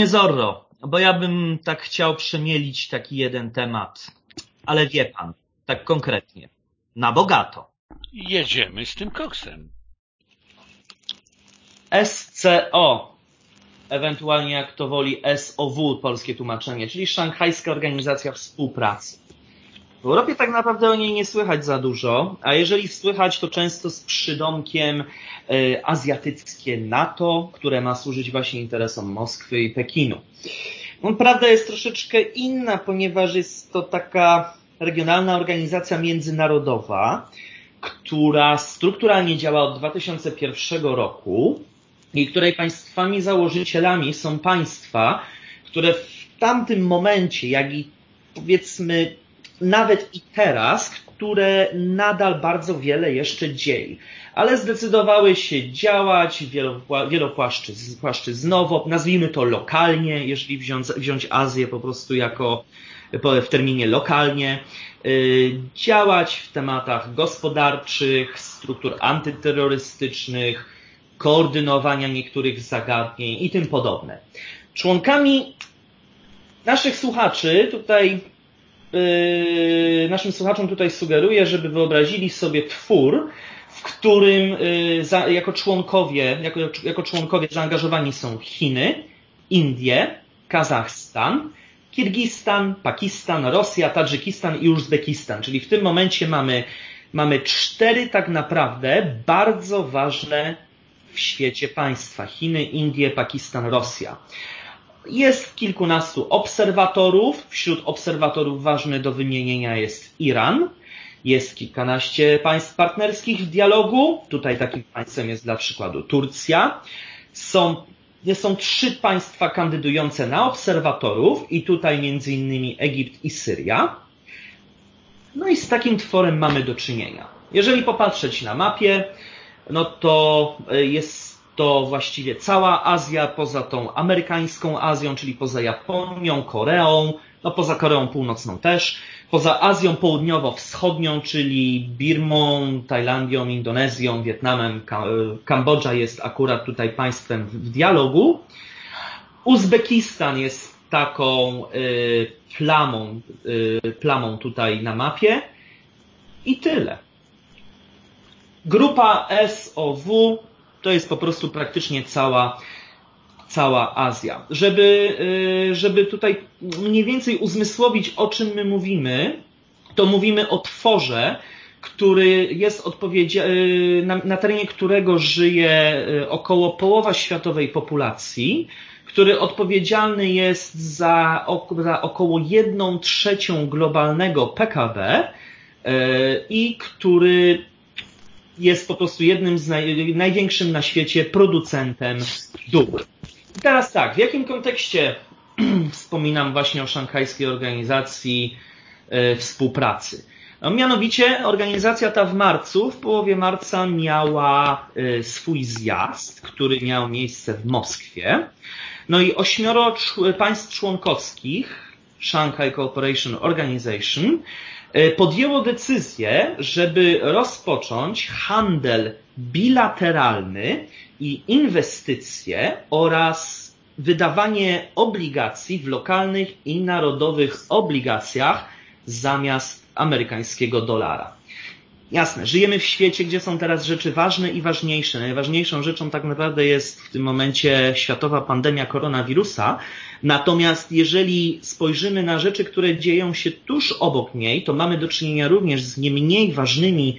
Panie Zorro, bo ja bym tak chciał przemielić taki jeden temat, ale wie pan, tak konkretnie, na bogato. Jedziemy z tym koksem. SCO, ewentualnie jak to woli SOW, polskie tłumaczenie, czyli Szanghajska Organizacja Współpracy. W Europie tak naprawdę o niej nie słychać za dużo, a jeżeli słychać, to często z przydomkiem y, azjatyckie NATO, które ma służyć właśnie interesom Moskwy i Pekinu. No, prawda jest troszeczkę inna, ponieważ jest to taka regionalna organizacja międzynarodowa, która strukturalnie działa od 2001 roku i której państwami założycielami są państwa, które w tamtym momencie, jak i powiedzmy nawet i teraz, które nadal bardzo wiele jeszcze dzieli, ale zdecydowały się działać wielopłaszczyznowo, nazwijmy to lokalnie, jeżeli wziąć, wziąć Azję po prostu jako w terminie lokalnie, y, działać w tematach gospodarczych, struktur antyterrorystycznych, koordynowania niektórych zagadnień i tym podobne. Członkami naszych słuchaczy tutaj naszym słuchaczom tutaj sugeruję, żeby wyobrazili sobie twór, w którym yy, jako członkowie, jako, jako członkowie zaangażowani są Chiny, Indie, Kazachstan, Kirgistan, Pakistan, Rosja, Tadżykistan i Uzbekistan. Czyli w tym momencie mamy, mamy cztery tak naprawdę bardzo ważne w świecie państwa. Chiny, Indie, Pakistan, Rosja. Jest kilkunastu obserwatorów. Wśród obserwatorów ważny do wymienienia jest Iran. Jest kilkanaście państw partnerskich w dialogu. Tutaj takim państwem jest dla przykładu Turcja. Są, są trzy państwa kandydujące na obserwatorów i tutaj między innymi Egipt i Syria. No i z takim tworem mamy do czynienia. Jeżeli popatrzeć na mapie, no to jest to właściwie cała Azja, poza tą amerykańską Azją, czyli poza Japonią, Koreą, no poza Koreą Północną też, poza Azją Południowo-Wschodnią, czyli Birmą, Tajlandią, Indonezją, Wietnamem, Kambodża jest akurat tutaj państwem w dialogu. Uzbekistan jest taką y, plamą, y, plamą tutaj na mapie i tyle. Grupa SOW to jest po prostu praktycznie cała, cała Azja. Żeby, y, żeby tutaj mniej więcej uzmysłowić, o czym my mówimy, to mówimy o tworze, który jest odpowiedzi, y, na, na terenie którego żyje y, około połowa światowej populacji, który odpowiedzialny jest za, za około jedną trzecią globalnego PKB i który jest po prostu jednym z naj, największym na świecie producentem dóbr. I teraz tak, w jakim kontekście wspominam właśnie o szanghajskiej organizacji e, współpracy? No, mianowicie organizacja ta w marcu, w połowie marca miała e, swój zjazd, który miał miejsce w Moskwie. No i ośmioro państw członkowskich Shanghai Cooperation Organization podjęło decyzję, żeby rozpocząć handel bilateralny i inwestycje oraz wydawanie obligacji w lokalnych i narodowych obligacjach zamiast amerykańskiego dolara. Jasne, żyjemy w świecie, gdzie są teraz rzeczy ważne i ważniejsze. Najważniejszą rzeczą tak naprawdę jest w tym momencie światowa pandemia koronawirusa. Natomiast jeżeli spojrzymy na rzeczy, które dzieją się tuż obok niej, to mamy do czynienia również z nie mniej ważnymi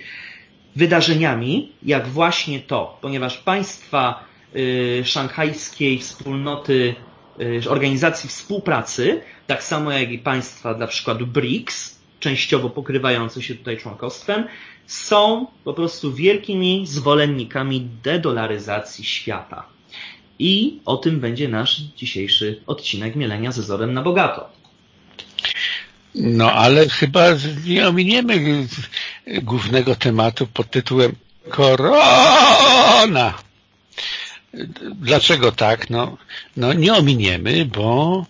wydarzeniami, jak właśnie to, ponieważ państwa y, szanghajskiej wspólnoty, y, organizacji współpracy, tak samo jak i państwa dla przykładu BRICS, częściowo pokrywające się tutaj członkostwem, są po prostu wielkimi zwolennikami dedolaryzacji świata. I o tym będzie nasz dzisiejszy odcinek Mielenia Zezorem na Bogato. No ale chyba nie ominiemy głównego tematu pod tytułem Korona. Dlaczego tak? No, no nie ominiemy, bo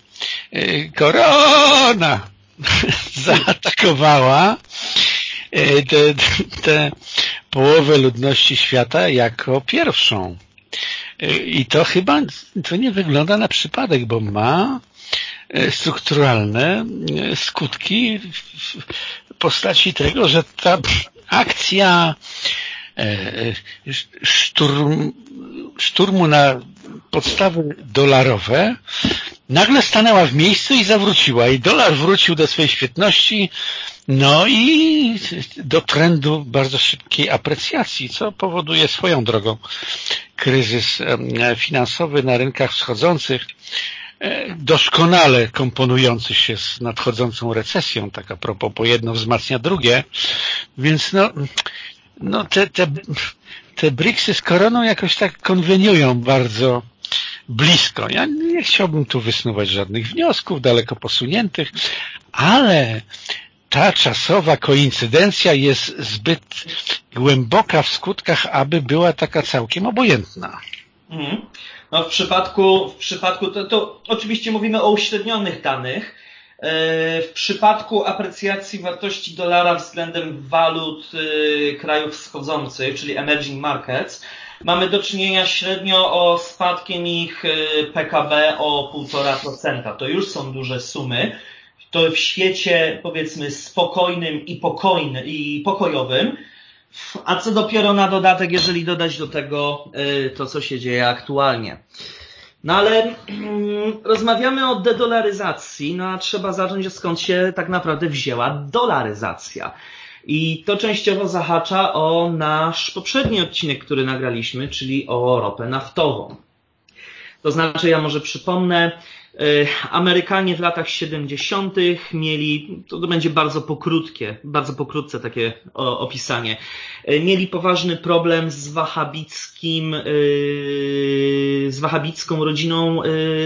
e, korona zaatakowała e, te, połowę ludności świata jako pierwszą. I to chyba to nie wygląda na przypadek, bo ma strukturalne skutki w postaci tego, że ta akcja szturm, szturmu na podstawy dolarowe nagle stanęła w miejscu i zawróciła. I dolar wrócił do swojej świetności, no i do trendu bardzo szybkiej aprecjacji, co powoduje swoją drogą kryzys finansowy na rynkach wschodzących, e, doskonale komponujący się z nadchodzącą recesją, tak a propos, bo jedno wzmacnia drugie, więc no, no te, te, te BRICSy z koroną jakoś tak konweniują bardzo blisko. Ja nie chciałbym tu wysnuwać żadnych wniosków daleko posuniętych, ale ta czasowa koincydencja jest zbyt głęboka w skutkach, aby była taka całkiem obojętna. Mhm. No w przypadku, w przypadku to, to oczywiście mówimy o uśrednionych danych, E, w przypadku aprecjacji wartości dolara względem walut e, krajów wschodzących, czyli emerging markets, mamy do czynienia średnio o spadkiem ich e, PKB o 1,5%. To już są duże sumy. To w świecie powiedzmy spokojnym i, pokojny, i pokojowym, a co dopiero na dodatek, jeżeli dodać do tego to, co się dzieje aktualnie. No ale mm, rozmawiamy o dedolaryzacji, no a trzeba zacząć skąd się tak naprawdę wzięła dolaryzacja. I to częściowo zahacza o nasz poprzedni odcinek, który nagraliśmy, czyli o ropę naftową. To znaczy, ja może przypomnę, E, Amerykanie w latach 70. mieli, to będzie bardzo pokrótkie, bardzo pokrótce takie opisanie, e, mieli poważny problem z wahabickim, e, z wahabicką rodziną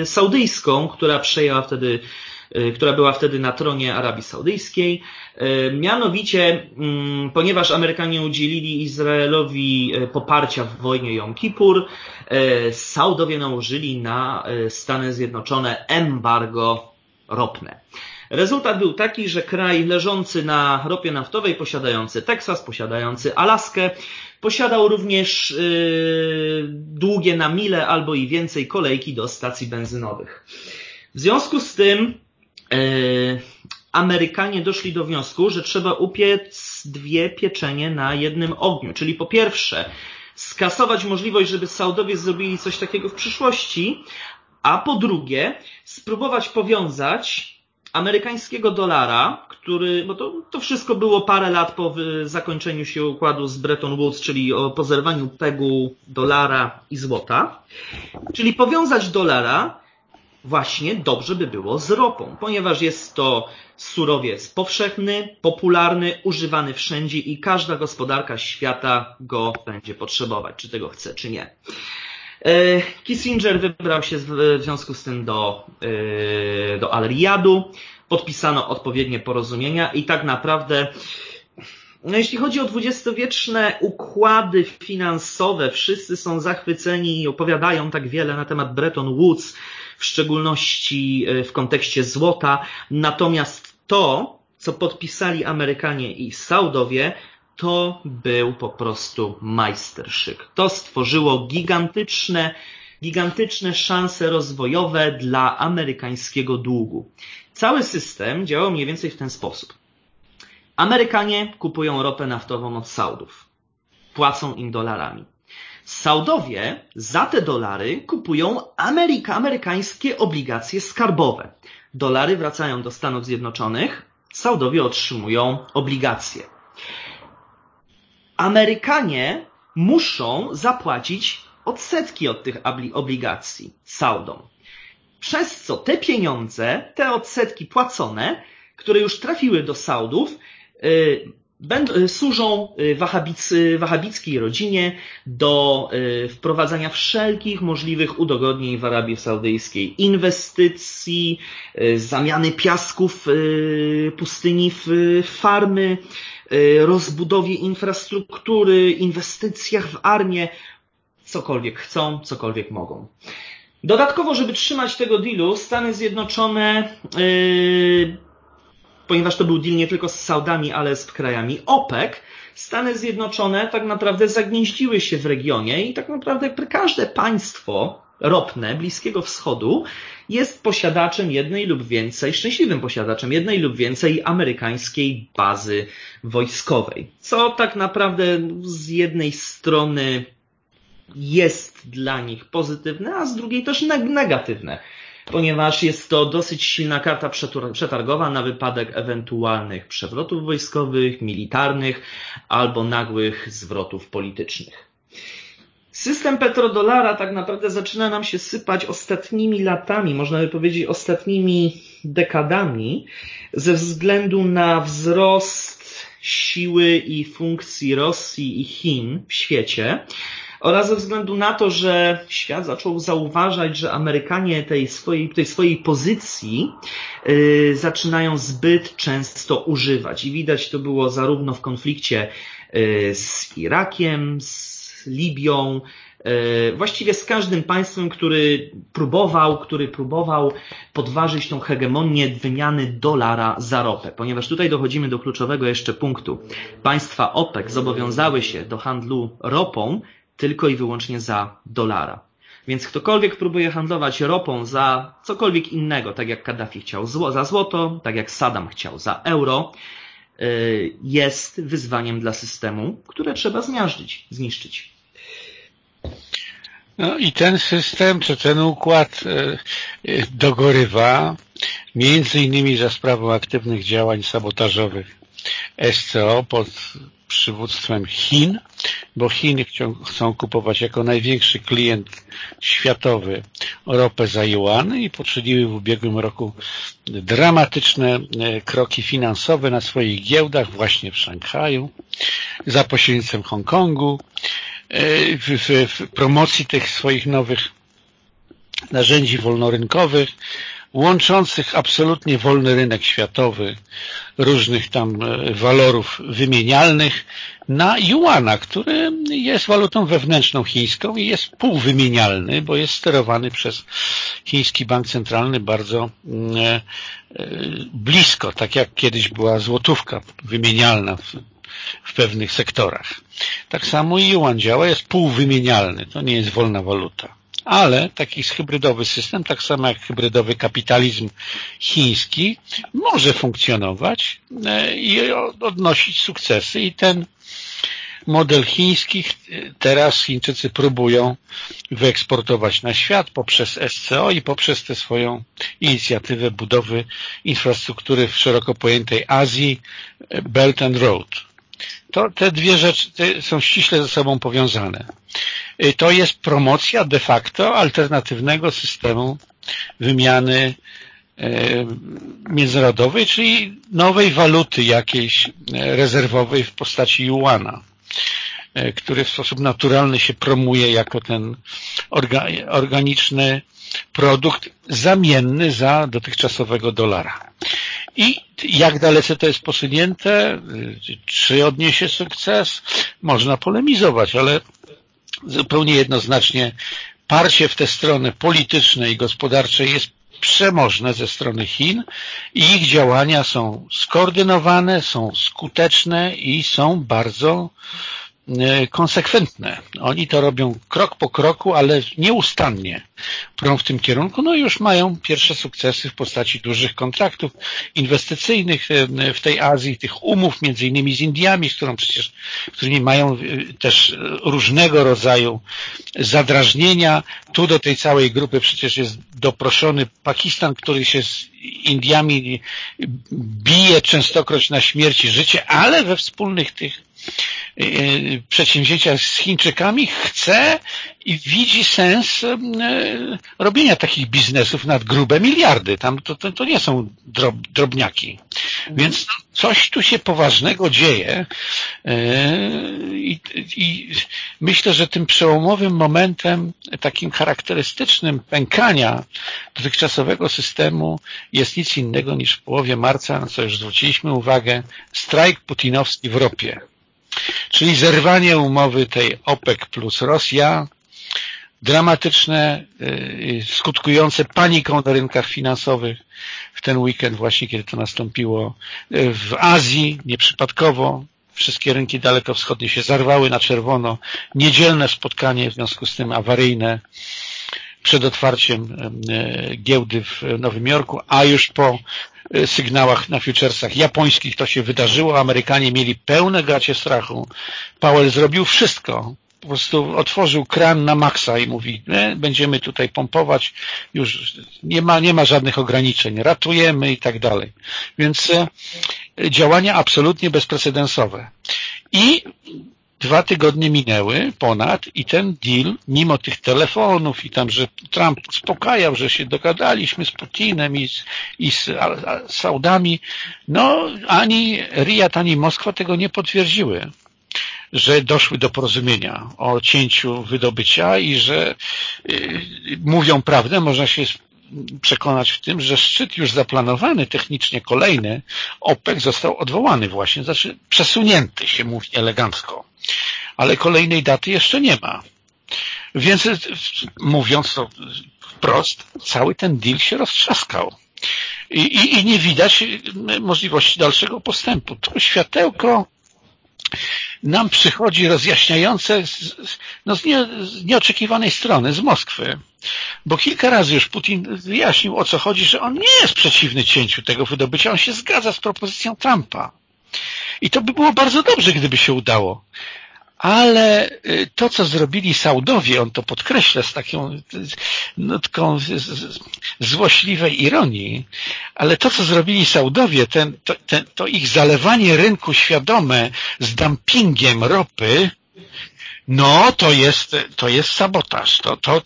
saudyjską, która przejęła wtedy Y, która była wtedy na tronie Arabii Saudyjskiej. Y, mianowicie, mm, ponieważ Amerykanie udzielili Izraelowi y, poparcia w wojnie Jom Kippur, Saudowie nałożyli na Stany Zjednoczone embargo ropne. Rezultat był taki, że kraj leżący na ropie naftowej, posiadający Teksas, posiadający Alaskę, posiadał również yy, długie na mile albo i więcej kolejki do stacji benzynowych. W związku z tym Amerykanie doszli do wniosku, że trzeba upiec dwie pieczenie na jednym ogniu. Czyli po pierwsze, skasować możliwość, żeby Saudowie zrobili coś takiego w przyszłości, a po drugie, spróbować powiązać amerykańskiego dolara, który, bo to, to wszystko było parę lat po zakończeniu się układu z Bretton Woods, czyli o pozerwaniu pegu dolara i złota, czyli powiązać dolara właśnie dobrze by było z ropą, ponieważ jest to surowiec powszechny, popularny, używany wszędzie i każda gospodarka świata go będzie potrzebować, czy tego chce, czy nie. E, Kissinger wybrał się w związku z tym do, e, do Al-Riyadu, podpisano odpowiednie porozumienia i tak naprawdę no jeśli chodzi o dwudziestowieczne układy finansowe, wszyscy są zachwyceni i opowiadają tak wiele na temat Bretton Woods, w szczególności e, w kontekście złota. Natomiast to, co podpisali Amerykanie i Saudowie, to był po prostu majsterszyk. To stworzyło gigantyczne, gigantyczne szanse rozwojowe dla amerykańskiego długu. Cały system działał mniej więcej w ten sposób. Amerykanie kupują ropę naftową od Saudów. Płacą im dolarami. Saudowie za te dolary kupują Ameryka, amerykańskie obligacje skarbowe. Dolary wracają do Stanów Zjednoczonych, Saudowie otrzymują obligacje. Amerykanie muszą zapłacić odsetki od tych obligacji Saudom. Przez co te pieniądze, te odsetki płacone, które już trafiły do Saudów, y, Y, służą y, wahabicy, wahabickiej rodzinie do y, wprowadzania wszelkich możliwych udogodnień w Arabii Saudyjskiej. Inwestycji, zamiany piasków pustyni w farmy, rozbudowie infrastruktury, inwestycjach w armię, cokolwiek chcą, cokolwiek mogą. Dodatkowo, żeby trzymać tego dealu, Stany Zjednoczone ponieważ to był deal nie tylko z Saudami, ale z krajami OPEC, Stany Zjednoczone tak naprawdę zagnieździły się w regionie i tak naprawdę każde państwo ropne Bliskiego Wschodu jest posiadaczem jednej lub więcej, szczęśliwym posiadaczem jednej lub więcej amerykańskiej bazy wojskowej. Co tak naprawdę z jednej strony jest dla nich pozytywne, a z drugiej też negatywne, ponieważ jest to dosyć silna karta przetargowa na wypadek ewentualnych przewrotów wojskowych, militarnych albo nagłych zwrotów politycznych. System petrodolara tak naprawdę zaczyna nam się sypać ostatnimi latami, można by powiedzieć ostatnimi dekadami, ze względu na wzrost siły i funkcji Rosji i Chin w świecie oraz ze względu na to, że świat zaczął zauważać, że Amerykanie tej swojej, tej swojej pozycji yy, zaczynają zbyt często używać. I widać to było zarówno w konflikcie yy, z Irakiem, z Libią, yy, właściwie z każdym państwem, który próbował, który próbował podważyć tą hegemonię wymiany dolara za ropę, ponieważ tutaj dochodzimy do kluczowego jeszcze punktu. Państwa OPEC zobowiązały się do handlu ropą tylko i wyłącznie za dolara. Więc ktokolwiek próbuje handlować ropą za cokolwiek innego, tak jak Kaddafi chciał za złoto, tak jak Saddam chciał za euro, y, jest wyzwaniem dla systemu, które trzeba zmiażdżyć, zniszczyć. No i ten system, czy ten układ y, y, dogorywa między innymi za sprawą aktywnych działań sabotażowych SCO pod przywództwem Chin, bo Chiny chcą kupować jako największy klient światowy ropę za juan i poczyniły w ubiegłym roku dramatyczne e, kroki finansowe na swoich giełdach właśnie w Szanghaju, za pośrednictwem Hongkongu, e, w, w, w promocji tych swoich nowych narzędzi wolnorynkowych, łączących absolutnie wolny rynek światowy różnych tam e, walorów wymienialnych na juana, który jest walutą wewnętrzną chińską i jest półwymienialny, bo jest sterowany przez chiński bank centralny bardzo mm, e, e, blisko, tak jak kiedyś była złotówka wymienialna w, pewnych sektorach. Tak samo i juan działa, jest półwymienialny, to nie jest wolna waluta ale taki hybrydowy system, tak samo jak hybrydowy kapitalizm chiński, może funkcjonować e, i odnosić sukcesy i ten model chiński teraz Chińczycy próbują wyeksportować na świat poprzez SCO i poprzez tę swoją inicjatywę budowy infrastruktury w szeroko pojętej Azji Belt and Road. To te dwie rzeczy są ściśle ze sobą powiązane. Y, to jest promocja de facto alternatywnego systemu wymiany y, międzynarodowej, czyli nowej waluty jakiejś y, rezerwowej w postaci juana, który w sposób naturalny się promuje jako ten organiczny produkt zamienny za dotychczasowego dolara. I jak dalece to jest posunięte, czy odniesie sukces, można polemizować, ale zupełnie jednoznacznie parcie w te strony polityczne i gospodarcze jest przemożne ze strony Chin i ich działania są skoordynowane, są skuteczne i są bardzo konsekwentne. Oni to robią krok po kroku, ale nieustannie prą w tym kierunku, no i już mają pierwsze sukcesy w postaci dużych kontraktów inwestycyjnych e, w tej Azji, tych umów między innymi z Indiami, z którą przecież, którymi mają e, też różnego rodzaju zadrażnienia. Tu do tej całej grupy przecież jest doproszony Pakistan, który się z Indiami bije częstokroć na śmierć i życie, ale we wspólnych tych przedsięwzięcia z Chińczykami chce i widzi sens y, robienia takich biznesów nad grube miliardy. Tam to, to, to nie są drob, drobniaki. Więc coś tu się poważnego dzieje y, i, i myślę, że tym przełomowym momentem, takim charakterystycznym pękania dotychczasowego systemu jest nic innego niż w połowie marca, na co już zwróciliśmy uwagę, strajk putinowski w ropie. Czyli zerwanie umowy tej OPEC plus Rosja dramatyczne, skutkujące paniką na rynkach finansowych w ten weekend właśnie, kiedy to nastąpiło. W Azji nieprzypadkowo wszystkie rynki dalekowschodnie się zarwały na czerwono. Niedzielne spotkanie, w związku z tym awaryjne przed otwarciem giełdy w Nowym Jorku, a już po e, sygnałach na futuresach japońskich to się wydarzyło. Amerykanie mieli pełne gacie strachu. Powell zrobił wszystko. Po prostu otworzył kran na maksa i mówi, nie, będziemy tutaj pompować, już nie ma, nie ma żadnych ograniczeń, ratujemy i tak dalej. Więc e, działania absolutnie bezprecedensowe. I dwa tygodnie minęły ponad i ten deal, mimo tych telefonów i tam, że Trump uspokajał, że się dogadaliśmy z Putinem i z, i z Saudami, no ani Riyad, ani Moskwa tego nie potwierdziły że doszły do porozumienia o cięciu wydobycia i że y, mówią prawdę, można się przekonać w tym, że szczyt już zaplanowany technicznie kolejny OPEC został odwołany właśnie, znaczy przesunięty się mówi elegancko, ale kolejnej daty jeszcze nie ma. Więc mówiąc to wprost, cały ten deal się roztrzaskał. I, i, i nie widać możliwości dalszego postępu. To światełko nam przychodzi rozjaśniające z, no z, nie, z nieoczekiwanej strony, z Moskwy. Bo kilka razy już Putin wyjaśnił, o co chodzi, że on nie jest przeciwny cięciu tego wydobycia, on się zgadza z propozycją Trumpa. I to by było bardzo dobrze, gdyby się udało. Ale y, to, co zrobili Saudowie, on to podkreśla z taką nutką złośliwej ironii, ale to, co zrobili Saudowie, ten, to, ten, to ich zalewanie rynku świadome z dumpingiem ropy, no, to jest, to jest sabotaż. To, to,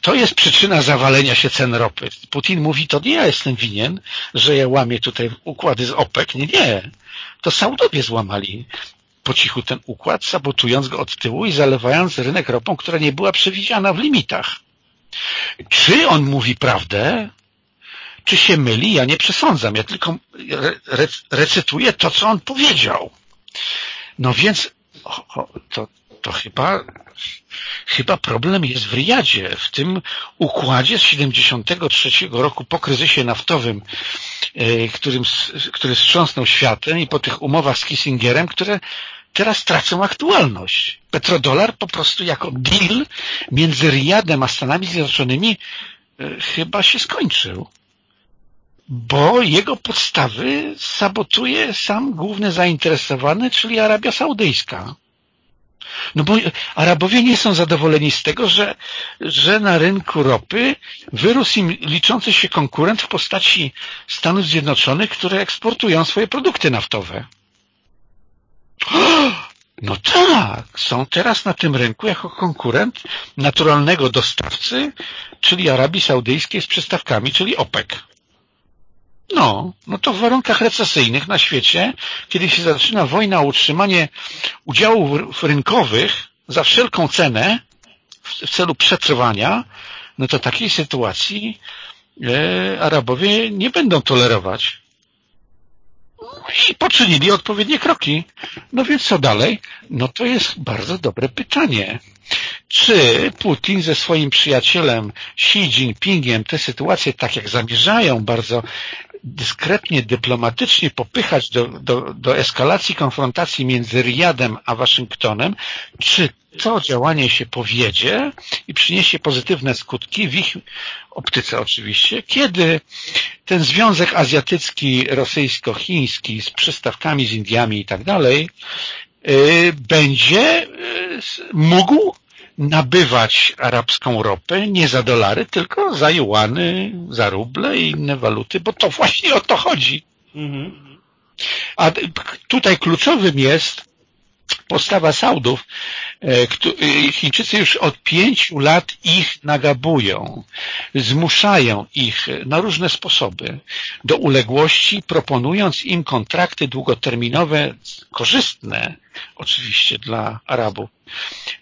to jest przyczyna zawalenia się cen ropy. Putin mówi, to nie ja jestem winien, że ja łamię tutaj układy z OPEC. Nie, nie. To Saudowie złamali po cichu ten układ, sabotując go od tyłu i zalewając rynek ropą, która nie była przewidziana w limitach. Czy on mówi prawdę, czy się myli? Ja nie przesądzam. Ja tylko re recytuję to, co on powiedział. No więc to, to chyba, chyba problem jest w Riyadzie, w tym układzie z 73 roku po kryzysie naftowym, e, którym, który wstrząsnął światem i po tych umowach z Kissingerem, które teraz tracą aktualność. Petrodolar po prostu jako deal między Riyadem a Stanami Zjednoczonymi e, chyba się skończył. Bo jego podstawy sabotuje sam główny zainteresowany, czyli Arabia Saudyjska. No bo Arabowie nie są zadowoleni z tego, że, że na rynku ropy wyrósł im liczący się konkurent w postaci Stanów Zjednoczonych, które eksportują swoje produkty naftowe. No tak, są teraz na tym rynku jako konkurent naturalnego dostawcy, czyli Arabii Saudyjskiej z przystawkami, czyli OPEC. No, no to w warunkach recesyjnych na świecie, kiedy się zaczyna wojna o utrzymanie udziałów rynkowych za wszelką cenę w celu przetrwania, no to takiej sytuacji e, Arabowie nie będą tolerować i poczynili odpowiednie kroki. No więc co dalej? No to jest bardzo dobre pytanie. Czy Putin ze swoim przyjacielem Xi Jinpingiem tę sytuację, tak jak zamierzają, bardzo dyskretnie, dyplomatycznie popychać do, do, do eskalacji konfrontacji między Riyadem a Waszyngtonem, czy to działanie się powiedzie i przyniesie pozytywne skutki w ich optyce oczywiście, kiedy ten związek azjatycki, rosyjsko-chiński z przystawkami z Indiami i tak dalej y, będzie y, mógł nabywać arabską ropę nie za dolary, tylko za juany, za ruble i inne waluty, bo to właśnie o to chodzi. Mhm. A tutaj kluczowym jest postawa Saudów, Chińczycy już od pięciu lat ich nagabują, zmuszają ich na różne sposoby do uległości, proponując im kontrakty długoterminowe, korzystne oczywiście dla Arabów,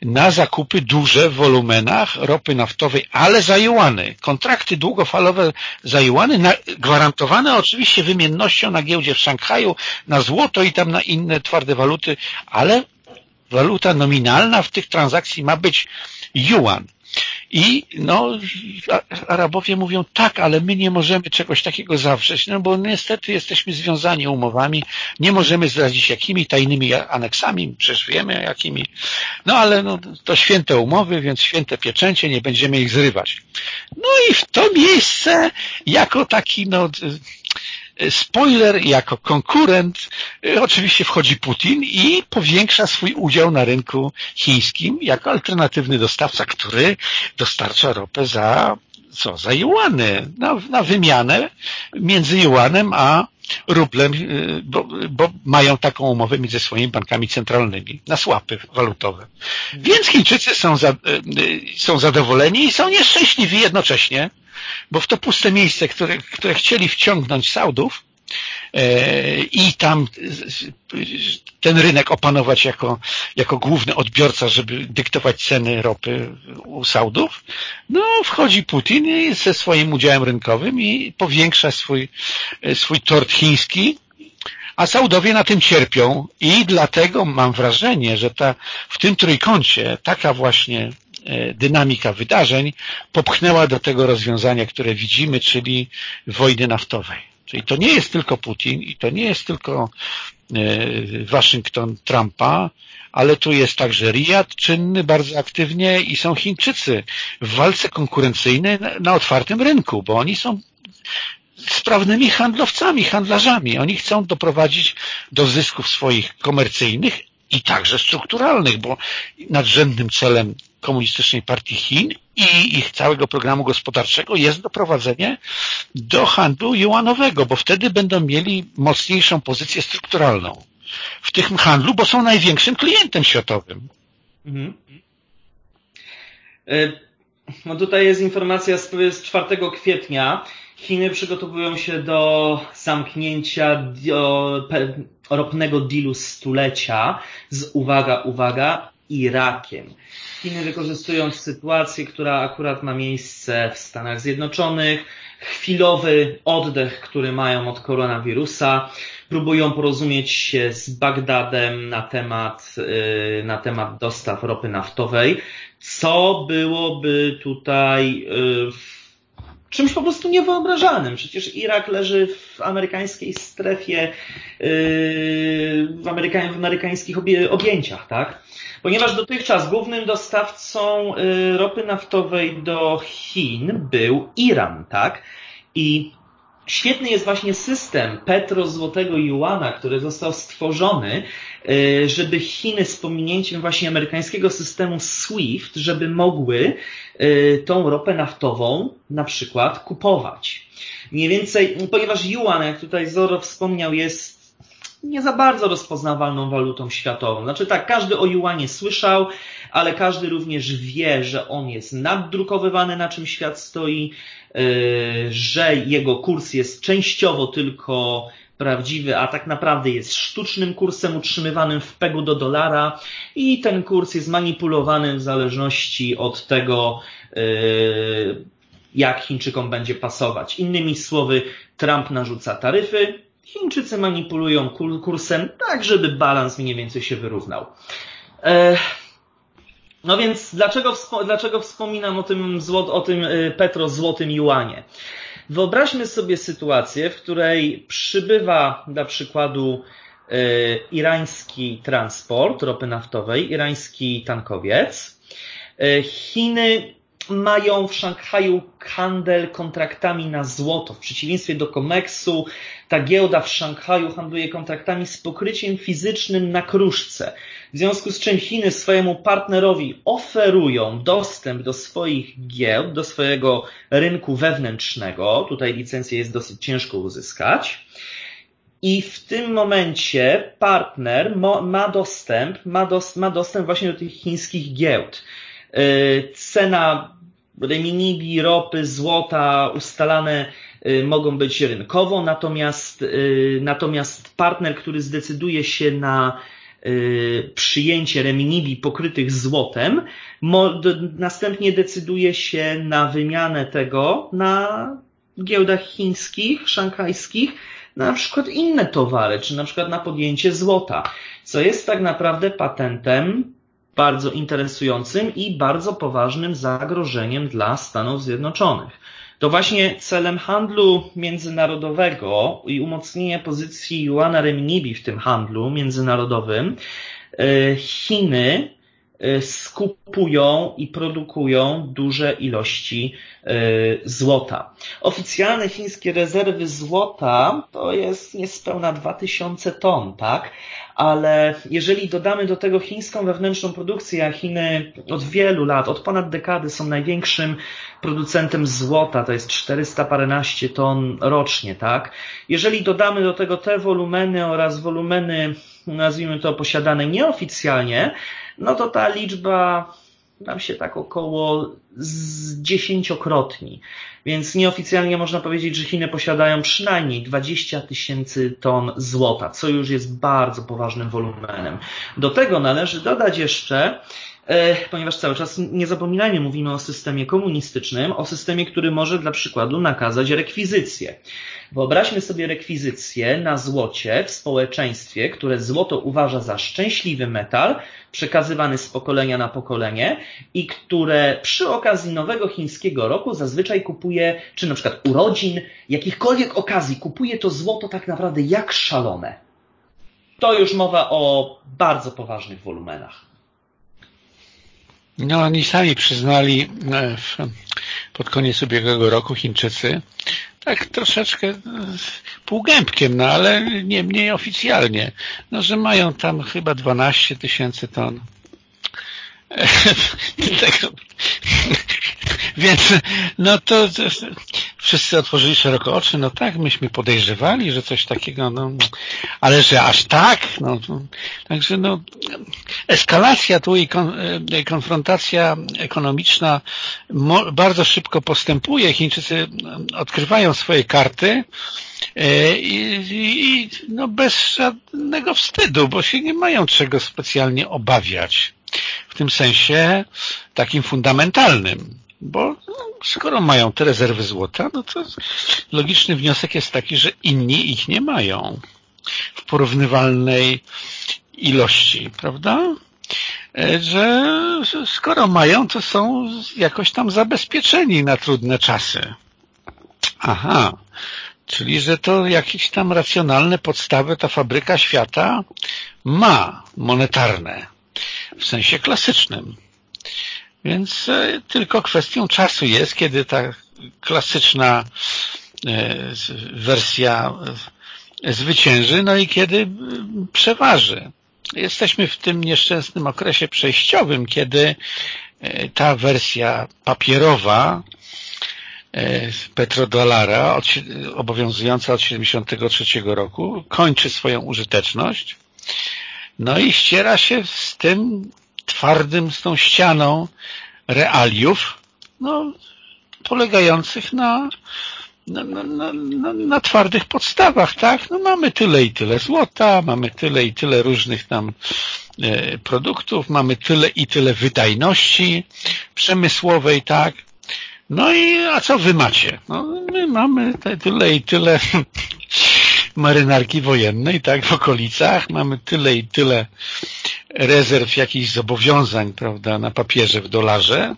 na zakupy duże w wolumenach ropy naftowej, ale za juany. Kontrakty długofalowe za juany, gwarantowane oczywiście wymiennością na giełdzie w Szanghaju, na złoto i tam na inne twarde waluty, ale waluta nominalna w tych transakcji ma być yuan. I no, Arabowie mówią tak, ale my nie możemy czegoś takiego zawrzeć, no bo niestety jesteśmy związani umowami, nie możemy zdradzić jakimi tajnymi aneksami, przecież wiemy jakimi, no ale no, to święte umowy, więc święte pieczęcie, nie będziemy ich zrywać. No i w to miejsce jako taki no spoiler, jako konkurent y, oczywiście wchodzi Putin i powiększa swój udział na rynku chińskim jako alternatywny dostawca, który dostarcza ropę za co? Za juany, na, na wymianę między juanem a rublem, y, bo, bo, mają taką umowę między swoimi bankami centralnymi na słapy walutowe. Więc Chińczycy są, za, y, są zadowoleni i są nieszczęśliwi jednocześnie, bo w to puste miejsce, które, które chcieli wciągnąć Saudów e, i tam ten rynek opanować jako, jako główny odbiorca, żeby dyktować ceny ropy u Saudów, no wchodzi Putin ze swoim udziałem rynkowym i powiększa swój, swój tort chiński, a Saudowie na tym cierpią i dlatego mam wrażenie, że ta, w tym trójkącie taka właśnie E, dynamika wydarzeń popchnęła do tego rozwiązania, które widzimy, czyli wojny naftowej. Czyli to nie jest tylko Putin i to nie jest tylko e, Waszyngton Trumpa, ale tu jest także Riyad czynny bardzo aktywnie i są Chińczycy w walce konkurencyjnej na otwartym rynku, bo oni są sprawnymi handlowcami, handlarzami. Oni chcą doprowadzić do zysków swoich komercyjnych i także strukturalnych, bo nadrzędnym celem Komunistycznej Partii Chin i ich całego programu gospodarczego jest doprowadzenie do handlu juanowego, bo wtedy będą mieli mocniejszą pozycję strukturalną w tym handlu, bo są największym klientem światowym. Mhm. E, no tutaj jest informacja z 4 kwietnia. Chiny przygotowują się do zamknięcia ropnego dealu stulecia z, uwaga, uwaga, Irakiem. Chiny wykorzystując sytuację, która akurat ma miejsce w Stanach Zjednoczonych, chwilowy oddech, który mają od koronawirusa, próbują porozumieć się z Bagdadem na temat, y, na temat dostaw ropy naftowej, co byłoby tutaj y, czymś po prostu niewyobrażalnym. Przecież Irak leży w amerykańskiej strefie, y, w, amerykań, w amerykańskich objęciach, tak? Ponieważ dotychczas głównym dostawcą y, ropy naftowej do Chin był Iran, tak? I świetny jest właśnie system petro-złotego juana, który został stworzony, y, żeby Chiny z pominięciem właśnie amerykańskiego systemu SWIFT, żeby mogły y, tą ropę naftową na przykład kupować. Mniej więcej, ponieważ yuan, jak tutaj Zoro wspomniał, jest nie za bardzo rozpoznawalną walutą światową. Znaczy tak, każdy o juanie słyszał, ale każdy również wie, że on jest naddrukowywany, na czym świat stoi, yy, że jego kurs jest częściowo tylko prawdziwy, a tak naprawdę jest sztucznym kursem utrzymywanym w pegu do dolara i ten kurs jest manipulowany w zależności od tego, yy, jak Chińczykom będzie pasować. Innymi słowy, Trump narzuca taryfy, Chińczycy manipulują kursem tak, żeby balans mniej więcej się wyrównał. E, no więc dlaczego, dlaczego wspominam o tym, o tym e, Petro złotym juanie? Wyobraźmy sobie sytuację, w której przybywa dla przykładu e, irański transport ropy naftowej, irański tankowiec. Chiny mają w Szanghaju handel kontraktami na złoto. W przeciwieństwie do Comexu, ta giełda w Szanghaju handluje kontraktami z pokryciem fizycznym na kruszce. W związku z czym Chiny swojemu partnerowi oferują dostęp do swoich giełd, do swojego rynku wewnętrznego. Tutaj licencję jest dosyć ciężko uzyskać. I w tym momencie partner ma dostęp, ma, dos, ma dostęp właśnie do tych chińskich giełd. Yy, cena reminibi, ropy, złota ustalane y, mogą być rynkowo, natomiast, y, natomiast partner, który zdecyduje się na y, przyjęcie reminibi pokrytych złotem, następnie decyduje się na wymianę tego na giełdach chińskich, szanghajskich, na przykład inne towary, czy na przykład na podjęcie złota, co jest tak naprawdę patentem bardzo interesującym i bardzo poważnym zagrożeniem dla Stanów Zjednoczonych. To właśnie celem handlu międzynarodowego i umocnienia pozycji Juana Reminibi w tym handlu międzynarodowym e, Chiny skupują i produkują duże ilości e, złota. Oficjalne chińskie rezerwy złota to jest niespełna 2000 ton, tak? ale jeżeli dodamy do tego chińską wewnętrzną produkcję, a Chiny od wielu lat, od ponad dekady są największym producentem złota, to jest 400 paręnaście ton rocznie, tak? Jeżeli dodamy do tego te wolumeny oraz wolumeny, nazwijmy to, posiadane nieoficjalnie, no to ta liczba nam się tak około z dziesięciokrotni. Więc nieoficjalnie można powiedzieć, że Chiny posiadają przynajmniej 20 tysięcy ton złota, co już jest bardzo poważnym wolumenem. Do tego należy dodać jeszcze ponieważ cały czas nie zapominajmy, mówimy o systemie komunistycznym, o systemie, który może dla przykładu nakazać rekwizycję. Wyobraźmy sobie rekwizycję na złocie w społeczeństwie, które złoto uważa za szczęśliwy metal, przekazywany z pokolenia na pokolenie i które przy okazji nowego chińskiego roku zazwyczaj kupuje, czy na przykład urodzin, jakichkolwiek okazji, kupuje to złoto tak naprawdę jak szalone. To już mowa o bardzo poważnych wolumenach. No oni sami przyznali e, pod koniec ubiegłego roku Chińczycy, tak troszeczkę e, półgębkiem, no ale nie mniej oficjalnie, no że mają tam chyba 12 tysięcy ton. Tego więc no to, wszyscy otworzyli szeroko oczy, no tak, myśmy podejrzewali, że coś takiego, no, ale że aż tak, no, także no, eskalacja tu i kon, e, konfrontacja ekonomiczna bardzo szybko postępuje, Chińczycy odkrywają swoje karty, e, i, i no bez żadnego wstydu, bo się nie mają czego specjalnie obawiać. W tym sensie takim fundamentalnym. Bo skoro mają te rezerwy złota, no to logiczny wniosek jest taki, że inni ich nie mają w porównywalnej ilości, prawda? E, że skoro mają, to są jakoś tam zabezpieczeni na trudne czasy. Aha, czyli że to jakieś tam racjonalne podstawy ta fabryka świata ma monetarne w sensie klasycznym. Więc e, tylko kwestią czasu jest, kiedy ta klasyczna e, wersja e, zwycięży, no i kiedy przeważy. Jesteśmy w tym nieszczęsnym okresie przejściowym, kiedy ta wersja papierowa petrodolara obowiązująca od 1973 roku kończy swoją użyteczność no i ściera się z tym twardym, z tą ścianą realiów, no, polegających na, na, na, na, na, twardych podstawach, tak? No mamy tyle i tyle złota, mamy tyle i tyle różnych tam e, produktów, mamy tyle i tyle wydajności przemysłowej, tak? No i a co wy macie? No, my mamy tyle i tyle marynarki wojennej, tak, w okolicach. Mamy tyle i tyle rezerw jakichś zobowiązań, prawda, na papierze w dolarze.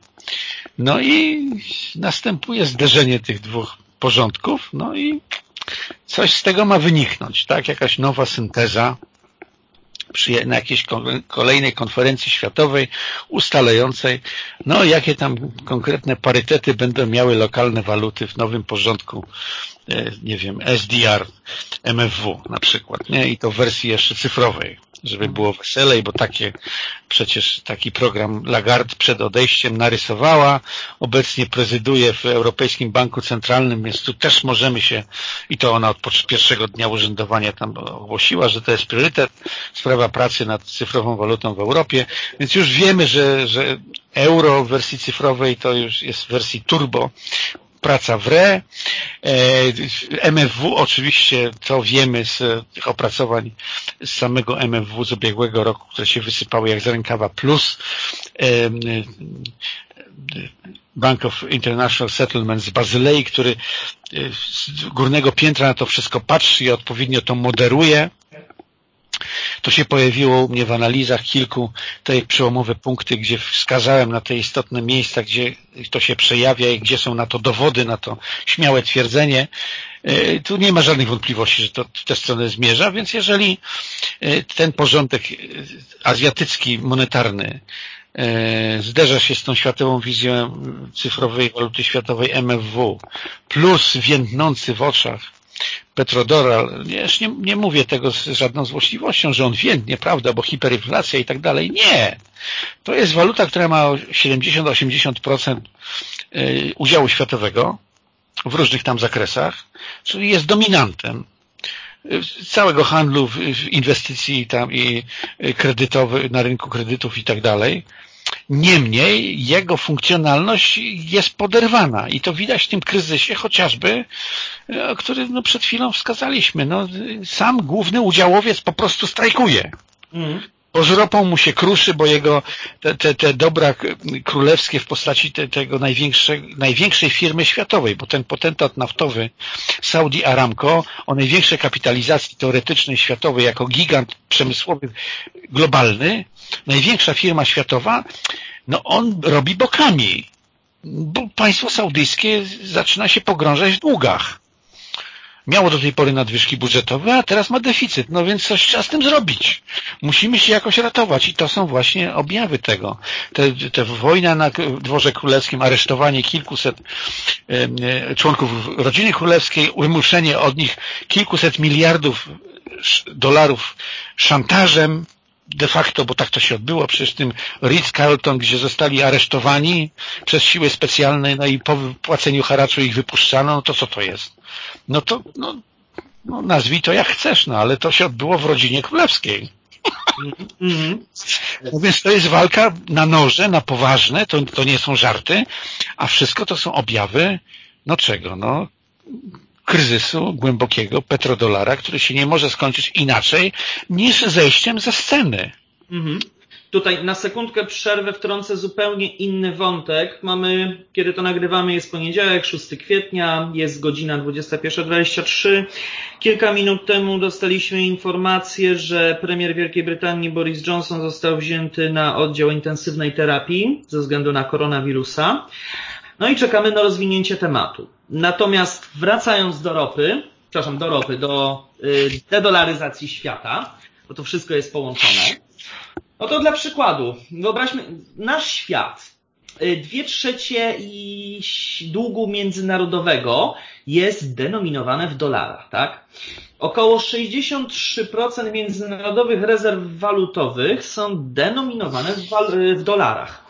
No i następuje zderzenie tych dwóch porządków, no i coś z tego ma wyniknąć, tak, jakaś nowa synteza na jakiejś kolejnej konferencji światowej ustalającej, no jakie tam konkretne parytety będą miały lokalne waluty w nowym porządku E, nie wiem, SDR, MFW na przykład, nie? I to w wersji jeszcze cyfrowej, żeby było weselej, bo takie, przecież taki program Lagarde przed odejściem narysowała, obecnie prezyduje w Europejskim Banku Centralnym, więc tu też możemy się, i to ona od pierwszego dnia urzędowania tam ogłosiła, że to jest priorytet, sprawa pracy nad cyfrową walutą w Europie, więc już wiemy, że, że euro w wersji cyfrowej to już jest w wersji turbo, praca w RE. MFW oczywiście, to wiemy z tych opracowań z samego MFW z ubiegłego roku, które się wysypały jak z rękawa, plus Bank of International Settlement z Bazylei, który e, z górnego piętra na to wszystko patrzy i odpowiednio to moderuje. To się pojawiło u mnie w analizach kilku te przełomowe punkty, gdzie wskazałem na te istotne miejsca, gdzie to się przejawia i gdzie są na to dowody, na to śmiałe twierdzenie. E, tu nie ma żadnych wątpliwości, że to w tę stronę zmierza, więc jeżeli e, ten porządek e, azjatycki, monetarny zderza się z tą światową wizją cyfrowej waluty światowej MFW plus więdnący w oczach petrodoral, nie, nie mówię tego z żadną złośliwością, że on więdnie, prawda, bo hiperinflacja i tak dalej. Nie. To jest waluta, która ma 70-80% udziału światowego w różnych tam zakresach, czyli jest dominantem całego handlu, inwestycji tam i kredytowych, na rynku kredytów i tak dalej. Niemniej jego funkcjonalność jest poderwana i to widać w tym kryzysie chociażby, o którym no, przed chwilą wskazaliśmy. No, sam główny udziałowiec po prostu strajkuje. Mm ropą mu się kruszy, bo jego te, te, te dobra królewskie w postaci te, tego największej, największej firmy światowej, bo ten potentat naftowy Saudi Aramco o największej kapitalizacji teoretycznej światowej jako gigant przemysłowy globalny, największa firma światowa, no on robi bokami, bo państwo saudyjskie zaczyna się pogrążać w długach miało do tej pory nadwyżki budżetowe, a teraz ma deficyt. No więc coś trzeba z tym zrobić. Musimy się jakoś ratować i to są właśnie objawy tego. Te, te wojna na dworze królewskim, aresztowanie kilkuset e, członków rodziny królewskiej, wymuszenie od nich kilkuset miliardów dolarów szantażem, de facto, bo tak to się odbyło, przecież tym Ritz-Carlton, gdzie zostali aresztowani przez siły specjalne, no i po płaceniu haraczu ich wypuszczano, no to co to jest? No to, no, no nazwij to jak chcesz, no ale to się odbyło w rodzinie królewskiej. Mm -hmm. No więc to jest walka na noże, na poważne, to, to nie są żarty, a wszystko to są objawy, no czego, no kryzysu głębokiego petrodolara, który się nie może skończyć inaczej niż zejściem ze sceny. Mhm. Tutaj na sekundkę przerwę wtrącę zupełnie inny wątek. Mamy, kiedy to nagrywamy, jest poniedziałek, 6 kwietnia, jest godzina 21.23. Kilka minut temu dostaliśmy informację, że premier Wielkiej Brytanii Boris Johnson został wzięty na oddział intensywnej terapii ze względu na koronawirusa. No i czekamy na rozwinięcie tematu. Natomiast wracając do ropy, przepraszam, do ropy, do y, dedolaryzacji świata, bo to wszystko jest połączone. No to dla przykładu, wyobraźmy, nasz świat, y, dwie trzecie długu międzynarodowego jest denominowane w dolarach, tak? Około 63% międzynarodowych rezerw walutowych są denominowane w, w dolarach.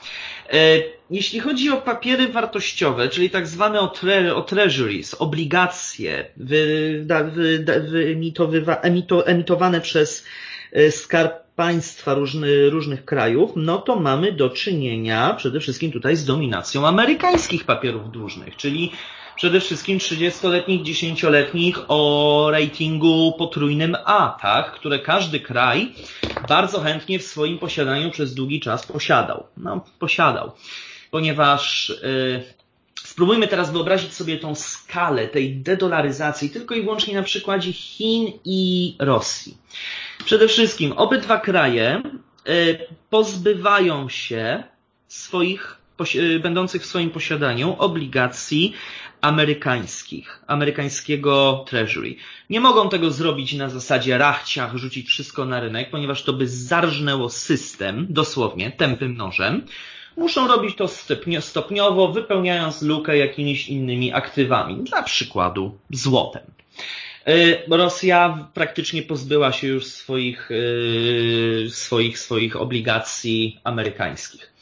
Jeśli chodzi o papiery wartościowe, czyli tak zwane o, tre, o treasuries, obligacje wy, wy, emito, emitowane przez e, skarb państwa różny, różnych krajów, no to mamy do czynienia przede wszystkim tutaj z dominacją amerykańskich papierów dłużnych, czyli przede wszystkim 30-letnich, 10-letnich o ratingu potrójnym A, tak, które każdy kraj bardzo chętnie w swoim posiadaniu przez długi czas posiadał. No, posiadał, ponieważ yy, Spróbujmy teraz wyobrazić sobie tą skalę tej dedolaryzacji tylko i wyłącznie na przykładzie Chin i Rosji. Przede wszystkim obydwa kraje y, pozbywają się swoich, y, będących w swoim posiadaniu obligacji amerykańskich, amerykańskiego treasury. Nie mogą tego zrobić na zasadzie rachciach, rzucić wszystko na rynek, ponieważ to by zarżnęło system, dosłownie, tępym nożem. Muszą robić to stopniowo, wypełniając lukę jakimiś innymi aktywami, dla przykładu złotem. Y, Rosja praktycznie pozbyła się już swoich, y, swoich, swoich obligacji amerykańskich.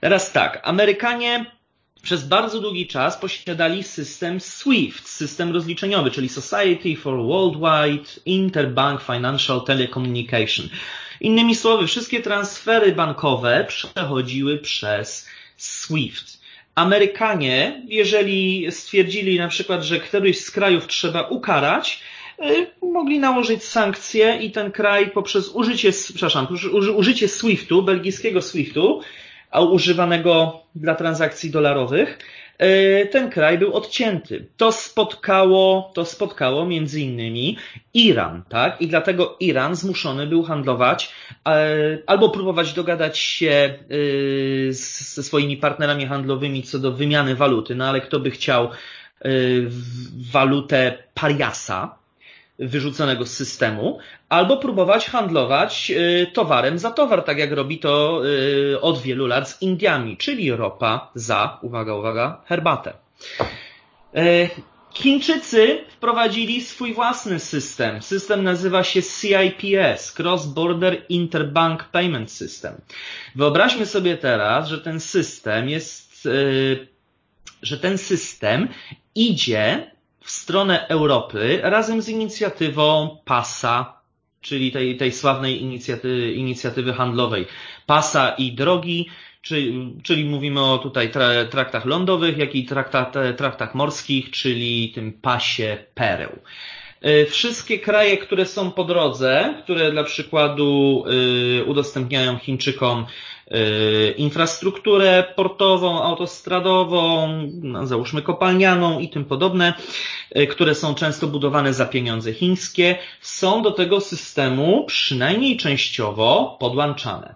Teraz tak, Amerykanie przez bardzo długi czas posiadali system SWIFT, system rozliczeniowy, czyli Society for Worldwide Interbank Financial Telecommunication. Innymi słowy, wszystkie transfery bankowe przechodziły przez SWIFT. Amerykanie, jeżeli stwierdzili na przykład, że któryś z krajów trzeba ukarać, y, mogli nałożyć sankcje i ten kraj poprzez użycie, przepraszam, użycie SWIFT-u, belgijskiego SWIFT-u, używanego dla transakcji dolarowych, ten kraj był odcięty. To spotkało, to spotkało między innymi Iran, tak? I dlatego Iran zmuszony był handlować e, albo próbować dogadać się ze swoimi partnerami handlowymi co do wymiany waluty, no ale kto by chciał walutę pariasa, wyrzuconego z systemu, albo próbować handlować y, towarem za towar, tak jak robi to y, od wielu lat z Indiami, czyli ropa za, uwaga, uwaga, herbatę. Y, Chińczycy wprowadzili swój własny system. System nazywa się CIPS, Cross Border Interbank Payment System. Wyobraźmy sobie teraz, że ten system jest, że ten system idzie w stronę Europy razem z inicjatywą PASA, czyli tej, tej sławnej inicjatywy, inicjatywy handlowej. PASA i drogi, czyli, czyli mówimy o tutaj traktach lądowych, jak i traktach, traktach morskich, czyli tym pasie pereł. Y, wszystkie kraje, które są po drodze, które dla przykładu y, udostępniają Chińczykom infrastrukturę portową, autostradową, no, załóżmy kopalnianą i tym podobne, y, które są często budowane za pieniądze chińskie, są do tego systemu przynajmniej częściowo podłączane.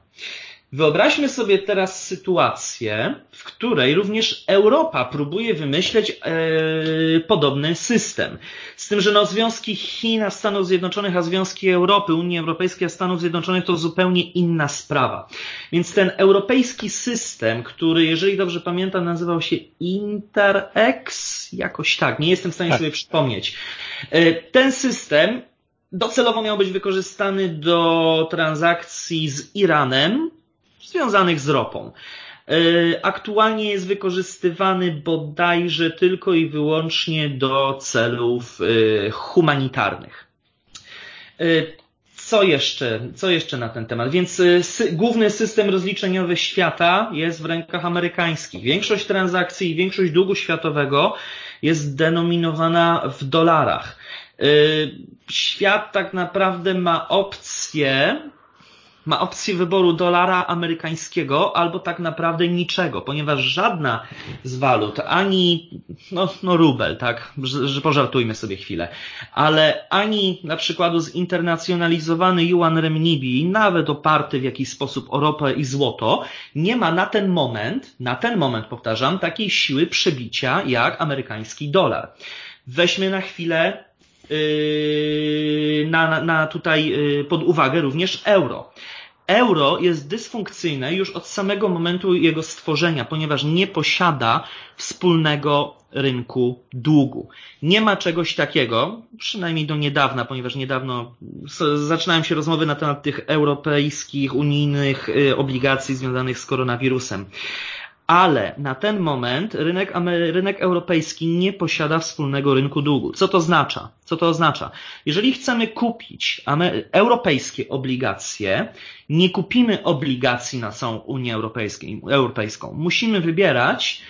Wyobraźmy sobie teraz sytuację, w której również Europa próbuje wymyśleć e, podobny system. Z tym, że no, związki Chin a Stanów Zjednoczonych, a związki Europy, Unii Europejskiej a Stanów Zjednoczonych to zupełnie inna sprawa. Więc ten europejski system, który, jeżeli dobrze pamiętam, nazywał się Interex, jakoś tak, nie jestem w stanie tak. sobie przypomnieć. E, ten system docelowo miał być wykorzystany do transakcji z Iranem, związanych z ropą. E, aktualnie jest wykorzystywany bodajże tylko i wyłącznie do celów e, humanitarnych. E, co jeszcze, co jeszcze na ten temat? Więc główny system rozliczeniowy świata jest w rękach amerykańskich. Większość transakcji, większość długu światowego jest denominowana w dolarach. Świat tak naprawdę ma opcję ma opcję wyboru dolara amerykańskiego albo tak naprawdę niczego, ponieważ żadna z walut, ani no, no rubel, tak, że pożartujmy sobie chwilę, ale ani na przykładu zinternacjonalizowany yuan renminbi, nawet oparty w jakiś sposób o ropę i złoto, nie ma na ten moment, na ten moment powtarzam, takiej siły przebicia jak amerykański dolar. Weźmy na chwilę na, na tutaj yy, pod uwagę również euro. Euro jest dysfunkcyjne już od samego momentu jego stworzenia, ponieważ nie posiada wspólnego rynku długu. Nie ma czegoś takiego, przynajmniej do niedawna, ponieważ niedawno zaczynają się rozmowy na temat tych europejskich, unijnych yy, obligacji związanych z koronawirusem ale na ten moment rynek, rynek europejski nie posiada wspólnego rynku długu. Co to oznacza? Co to oznacza? Jeżeli chcemy kupić europejskie obligacje, nie kupimy obligacji na całą Unię Europejską. Musimy wybierać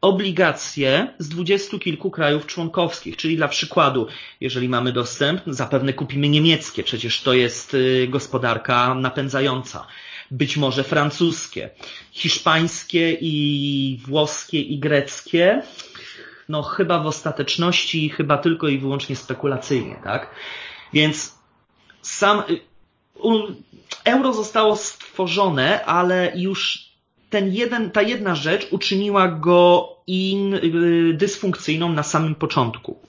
obligacje z dwudziestu kilku krajów członkowskich, czyli dla przykładu, jeżeli mamy dostęp, zapewne kupimy niemieckie, przecież to jest y, gospodarka napędzająca być może francuskie, hiszpańskie i włoskie i greckie, no chyba w ostateczności, chyba tylko i wyłącznie spekulacyjnie, tak? Więc sam euro zostało stworzone, ale już ten jeden, ta jedna rzecz uczyniła go in, y, dysfunkcyjną na samym początku.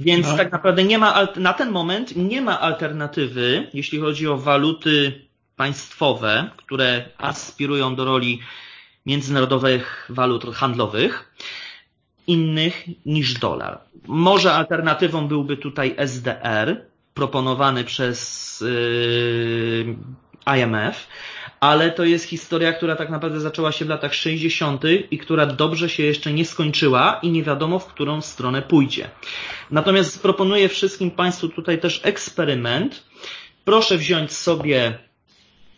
Więc no. tak naprawdę nie ma, na ten moment nie ma alternatywy, jeśli chodzi o waluty państwowe, które aspirują do roli międzynarodowych walut handlowych, innych niż dolar. Może alternatywą byłby tutaj SDR, proponowany przez yy, IMF, ale to jest historia, która tak naprawdę zaczęła się w latach 60. i która dobrze się jeszcze nie skończyła i nie wiadomo, w którą stronę pójdzie. Natomiast proponuję wszystkim Państwu tutaj też eksperyment. Proszę wziąć sobie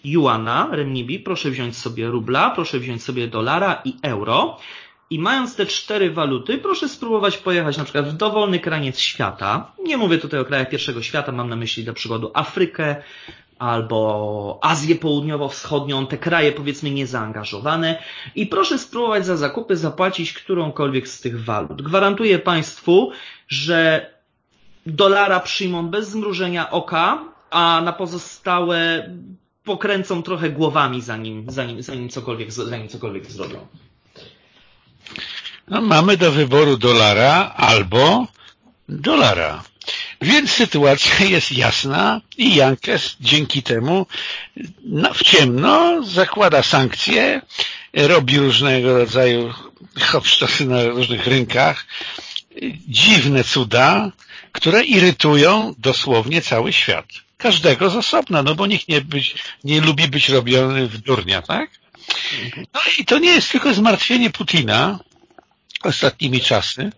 juana, renminbi, proszę wziąć sobie rubla, proszę wziąć sobie dolara i euro. I mając te cztery waluty, proszę spróbować pojechać na przykład w dowolny kraniec świata. Nie mówię tutaj o krajach pierwszego świata, mam na myśli dla przykładu Afrykę, albo Azję Południowo-Wschodnią, te kraje powiedzmy niezaangażowane i proszę spróbować za zakupy zapłacić którąkolwiek z tych walut. Gwarantuję Państwu, że dolara przyjmą bez zmrużenia oka, a na pozostałe pokręcą trochę głowami zanim, zanim, zanim, cokolwiek, zanim cokolwiek zrobią. No, mamy do wyboru dolara albo dolara. Więc sytuacja jest jasna i Jankes dzięki temu no, w ciemno zakłada sankcje, robi różnego rodzaju hopsztosy na różnych rynkach, dziwne cuda, które irytują dosłownie cały świat. Każdego z osobna, no bo nikt nie, być, nie lubi być robiony w durnia, tak? No i to nie jest tylko zmartwienie Putina ostatnimi czasy,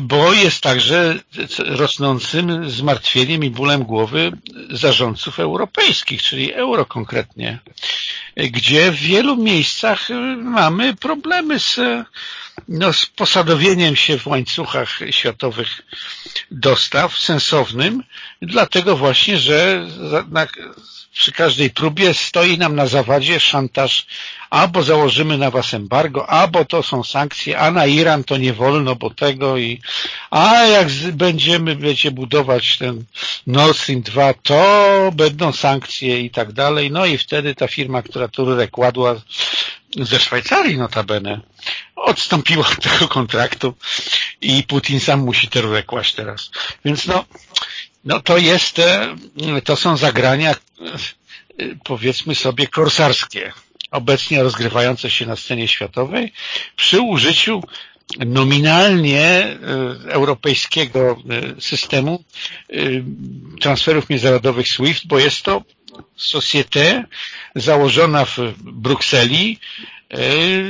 bo jest także rosnącym zmartwieniem i bólem głowy zarządców europejskich, czyli euro konkretnie, gdzie w wielu miejscach mamy problemy z, no, z posadowieniem się w łańcuchach światowych dostaw sensownym, dlatego właśnie, że na, przy każdej próbie stoi nam na zawadzie szantaż albo założymy na was embargo, albo to są sankcje, a na Iran to nie wolno, bo tego i a jak będziemy, będzie budować ten Nord Stream 2, to będą sankcje i tak dalej. No i wtedy ta firma, która tu rurę kładła ze Szwajcarii notabene, odstąpiła od tego kontraktu i Putin sam musi tę rurę kłaść teraz. Więc no, no to jest, e, to są zagrania e, powiedzmy sobie korsarskie, obecnie rozgrywające się na scenie światowej przy użyciu nominalnie e, europejskiego systemu transferów międzynarodowych SWIFT, bo jest to société założona w Brukseli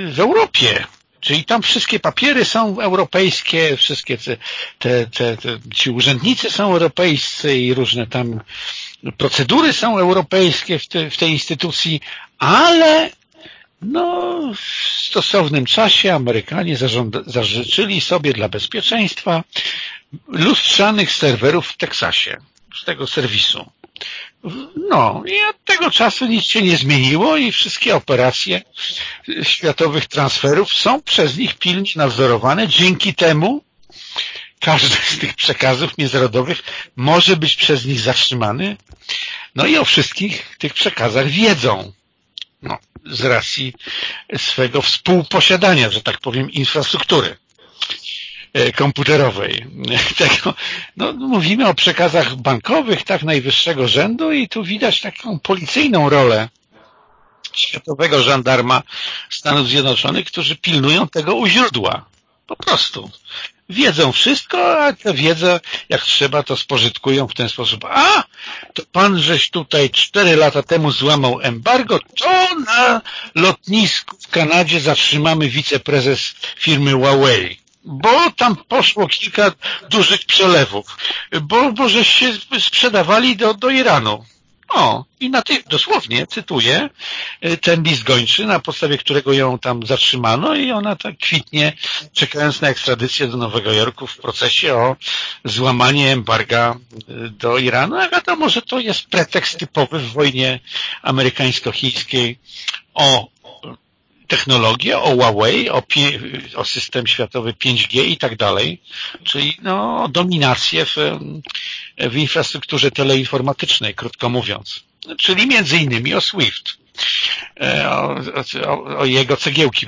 w Europie. Czyli tam wszystkie papiery są europejskie, wszystkie te, te, te, te, ci urzędnicy są europejscy i różne tam procedury są europejskie w, te, w tej instytucji, ale no, w stosownym czasie Amerykanie zażyczyli sobie dla bezpieczeństwa lustrzanych serwerów w Teksasie, z tego serwisu. No i od tego czasu nic się nie zmieniło i wszystkie operacje światowych transferów są przez nich pilnie nadzorowane. Dzięki temu każdy z tych przekazów międzynarodowych może być przez nich zatrzymany. No i o wszystkich tych przekazach wiedzą. No, z racji swego współposiadania, że tak powiem, infrastruktury. E, komputerowej. Tego, no, mówimy o przekazach bankowych tak najwyższego rzędu i tu widać taką policyjną rolę światowego żandarma Stanów Zjednoczonych, którzy pilnują tego u źródła. Po prostu. Wiedzą wszystko, a tę wiedzę, jak trzeba, to spożytkują w ten sposób. A, to pan żeś tutaj cztery lata temu złamał embargo, to na lotnisku w Kanadzie zatrzymamy wiceprezes firmy Huawei bo tam poszło kilka dużych przelewów, bo, bo że się sprzedawali do, do Iranu. O, i na tych, dosłownie, cytuję, ten list gończy, na podstawie którego ją tam zatrzymano i ona tak kwitnie, czekając na ekstradycję do Nowego Jorku w procesie o złamanie embarga do Iranu. A wiadomo, że to jest pretekst typowy w wojnie amerykańsko-chińskiej o technologię, o Huawei, o, o system światowy 5G i tak dalej, czyli no, dominację w, w infrastrukturze teleinformatycznej, krótko mówiąc. Czyli między innymi o SWIFT, e, o, o, o, jego cegiełki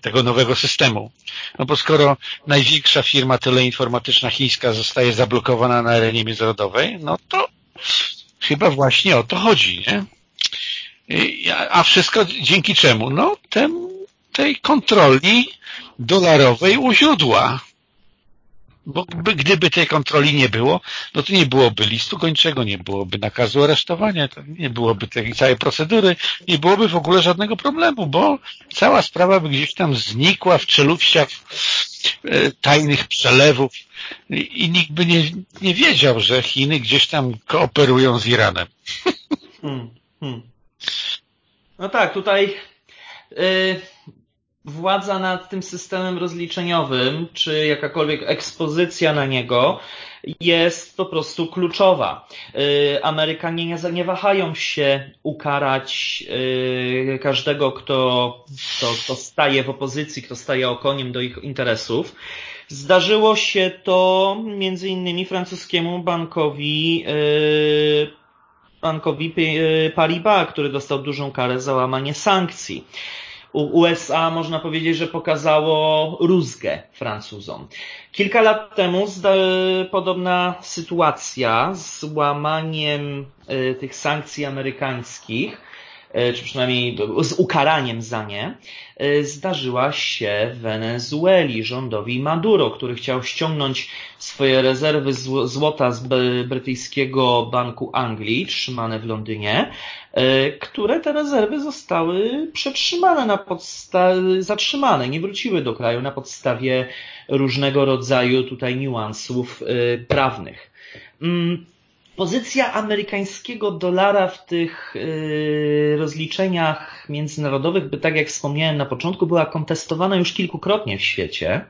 tego nowego systemu. No bo skoro największa firma teleinformatyczna chińska zostaje zablokowana na arenie międzynarodowej, no to chyba właśnie o to chodzi, nie? A wszystko dzięki czemu? No, tem, tej kontroli dolarowej u źródła. Bo gdyby tej kontroli nie było, no to nie byłoby listu kończego, nie byłoby nakazu aresztowania, nie byłoby tej całej procedury, nie byłoby w ogóle żadnego problemu, bo cała sprawa by gdzieś tam znikła w czeluściach e, tajnych przelewów i, i nikt by nie, nie wiedział, że Chiny gdzieś tam kooperują z Iranem. Hmm, hmm. No tak, tutaj yy, władza nad tym systemem rozliczeniowym, czy jakakolwiek ekspozycja na niego jest po prostu kluczowa. Y, Amerykanie nie, nie wahają się ukarać y, każdego, kto, kto, kto staje w opozycji, kto staje okoniem do ich interesów. Zdarzyło się to między innymi francuskiemu bankowi y, bankowi Paribas, który dostał dużą karę za łamanie sankcji. USA można powiedzieć, że pokazało rózgę Francuzom. Kilka lat temu podobna sytuacja z łamaniem y, tych sankcji amerykańskich czy przynajmniej z ukaraniem za nie, e, zdarzyła się w Wenezueli rządowi Maduro, który chciał ściągnąć swoje rezerwy złota z brytyjskiego Banku Anglii, trzymane w Londynie, e, które te rezerwy zostały przetrzymane na podstawie, zatrzymane, nie wróciły do kraju na podstawie różnego rodzaju tutaj niuansów prawnych. Pozycja amerykańskiego dolara w tych y, rozliczeniach międzynarodowych, by tak jak wspomniałem na początku, była kontestowana już kilkukrotnie w świecie.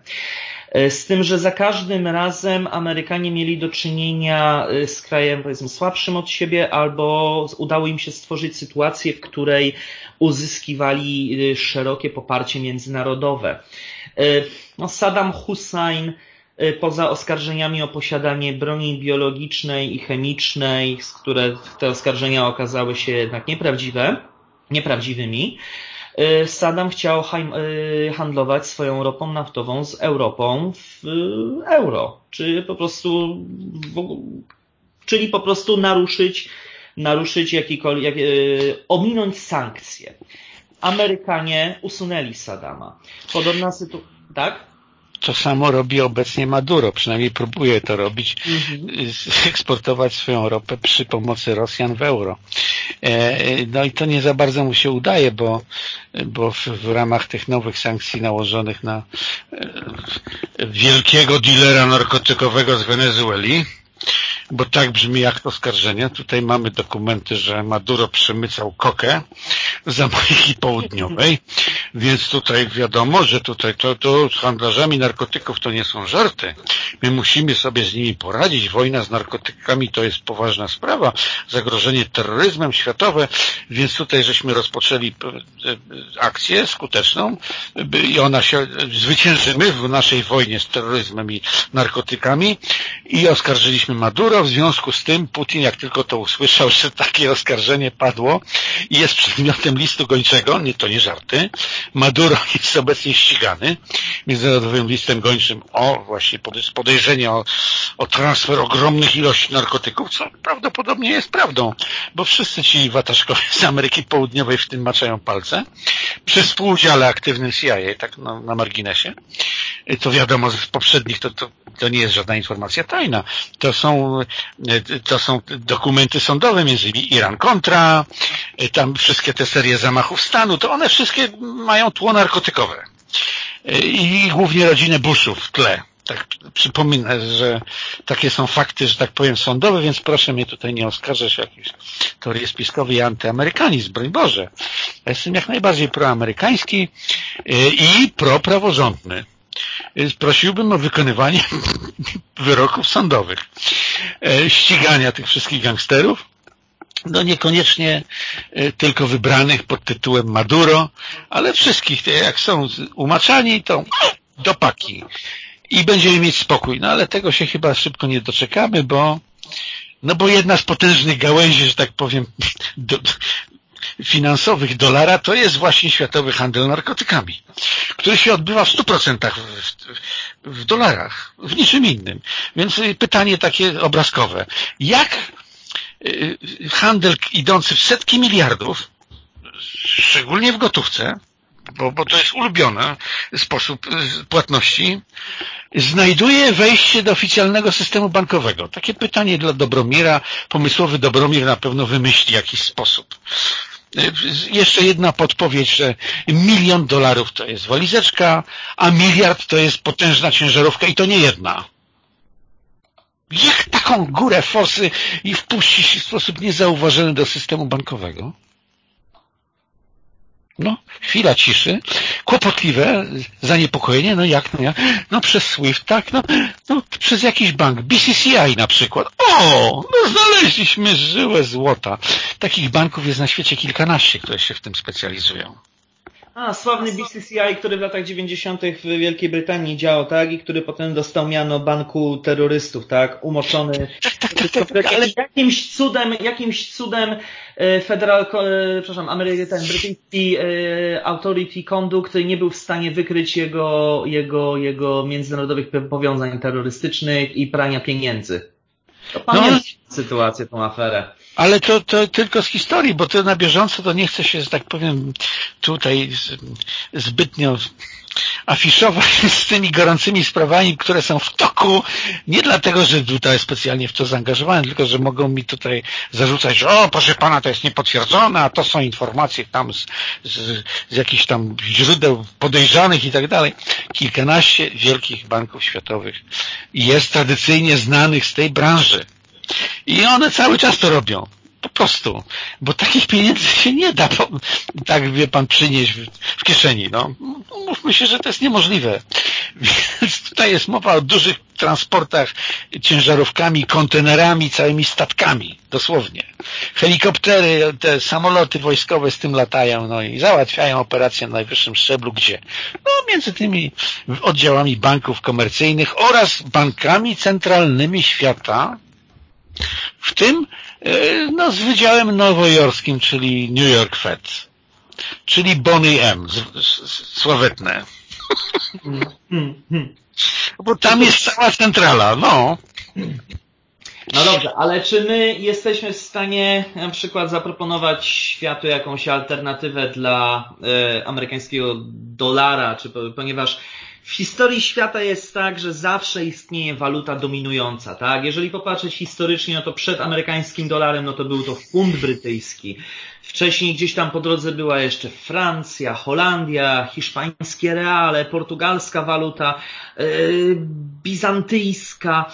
Y, z tym, że za każdym razem Amerykanie mieli do czynienia y, z krajem powiedzmy słabszym od siebie, albo udało im się stworzyć sytuację, w której uzyskiwali szerokie poparcie międzynarodowe. No, Saddam Hussein poza oskarżeniami o posiadanie broni biologicznej i chemicznej, z które te oskarżenia okazały się jednak nieprawdziwe, nieprawdziwymi, y, Saddam chciał y, handlować swoją ropą naftową z Europą w euro, czy po prostu, czyli po prostu naruszyć, naruszyć jakikolwiek, ominąć sankcje. Amerykanie usunęli Saddama. Podobna sytuacja, tak? To samo robi obecnie Maduro, przynajmniej próbuje to robić, mhm. eksportować swoją ropę przy pomocy Rosjan w euro. E, no i to nie za bardzo mu się udaje, bo, bo w, w ramach tych nowych sankcji nałożonych na e, wielkiego dealera narkotykowego z Wenezueli, bo tak brzmi akt oskarżenia. Tutaj mamy dokumenty, że Maduro przemycał kokę z Ameryki Południowej, więc tutaj wiadomo, że tutaj to, to z handlarzami narkotyków to nie są żarty. My musimy sobie z nimi poradzić. Wojna z narkotykami to jest poważna sprawa. Zagrożenie terroryzmem światowe, więc tutaj żeśmy rozpoczęli e, e, akcję skuteczną i ona się, zwyciężymy w naszej wojnie z terroryzmem i narkotykami i oskarżyliśmy Maduro. W związku z tym Putin, jak tylko to usłyszał, że takie oskarżenie padło i jest przedmiotem listu gończego, nie, to nie żarty, Maduro jest obecnie ścigany międzynarodowym listem gończym o właśnie podejrzenie o, o transfer ogromnych ilości narkotyków, co prawdopodobnie jest prawdą, bo wszyscy ci wataszkowie z Ameryki Południowej w tym maczają palce, przy współudziale aktywnym CIA, tak na, na marginesie. To wiadomo z poprzednich, to, to, to nie jest żadna informacja tajna. To są, to są dokumenty sądowe, między innymi Iran kontra, tam wszystkie te serie zamachów stanu, to one wszystkie mają tło narkotykowe. I głównie rodzinę Bushów w tle. Tak przypominam, że takie są fakty, że tak powiem, sądowe, więc proszę mnie tutaj nie oskarżać o jakieś teorie spiskowe i antyamerykanizm, broń Boże. Ja jestem jak najbardziej proamerykański i propraworządny prosiłbym o wykonywanie wyroków sądowych, e, ścigania tych wszystkich gangsterów, no niekoniecznie e, tylko wybranych pod tytułem Maduro, ale wszystkich, jak są umaczani, to do paki. I będziemy mieć spokój. No ale tego się chyba szybko nie doczekamy, bo no bo jedna z potężnych gałęzi, że tak powiem, do, finansowych dolara to jest właśnie światowy handel narkotykami, który się odbywa w 100% w, w, dolarach, w niczym innym. Więc pytanie takie obrazkowe. Jak y, handel idący w setki miliardów, szczególnie w gotówce, bo, bo to jest ulubiony sposób y, płatności, znajduje wejście do oficjalnego systemu bankowego. Takie pytanie dla Dobromira. Pomysłowy Dobromir na pewno wymyśli jakiś sposób. Jeszcze jedna podpowiedź, że milion dolarów to jest walizeczka, a miliard to jest potężna ciężarówka i to nie jedna. Jak taką górę forsy i wpuścić w sposób niezauważony do systemu bankowego? No, chwila ciszy, kłopotliwe, zaniepokojenie, no jak, no jak, no przez SWIFT, tak, no, no przez jakiś bank, BCCI na przykład. O, no znaleźliśmy żyłę złota. Takich banków jest na świecie kilkanaście, które się w tym specjalizują. A, sławny BCCI, który w latach 90. w Wielkiej Brytanii działał, tak? I który potem dostał miano banku terrorystów, tak? Umoczony. Tak, tak, tak, tak, ale... Jakimś cudem, jakimś cudem e, Federal, e, przepraszam, Amery, ten brytyjski e, Authority Conduct nie był w stanie wykryć jego, jego, jego międzynarodowych powiązań terrorystycznych i prania pieniędzy. To pamiętam no, sytuację, tą aferę. Ale to, to tylko z historii, bo to na bieżąco to nie chce się, że tak powiem, tutaj zbytnio afiszować z tymi gorącymi sprawami, które są w toku, nie dlatego, że tutaj specjalnie w to zaangażowałem, tylko, że mogą mi tutaj zarzucać, że o, proszę pana, to jest niepotwierdzone, a to są informacje tam z, z, z jakichś tam źródeł podejrzanych i tak dalej. Kilkanaście wielkich banków światowych jest tradycyjnie znanych z tej branży i one cały czas to robią. Po prostu. Bo takich pieniędzy się nie da, tak wie pan, przynieść w, w kieszeni. No. Mówmy się, że to jest niemożliwe. Więc tutaj jest mowa o dużych transportach ciężarówkami, kontenerami, całymi statkami, dosłownie. Helikoptery, te samoloty wojskowe z tym latają, no i załatwiają operacje na najwyższym szczeblu, gdzie? No, między tymi oddziałami banków komercyjnych oraz bankami centralnymi świata, w tym no, z Wydziałem Nowojorskim, czyli New York Fed, czyli Bonnie M, sławetne. Bo tam jest cała centrala, no. No dobrze, ale czy my jesteśmy w stanie na przykład zaproponować światu jakąś alternatywę dla e, amerykańskiego dolara, czy ponieważ w historii świata jest tak, że zawsze istnieje waluta dominująca, tak? Jeżeli popatrzeć historycznie, no to przed amerykańskim dolarem, no to był to funt brytyjski. Wcześniej gdzieś tam po drodze była jeszcze Francja, Holandia, hiszpańskie reale, portugalska waluta, yy, bizantyjska.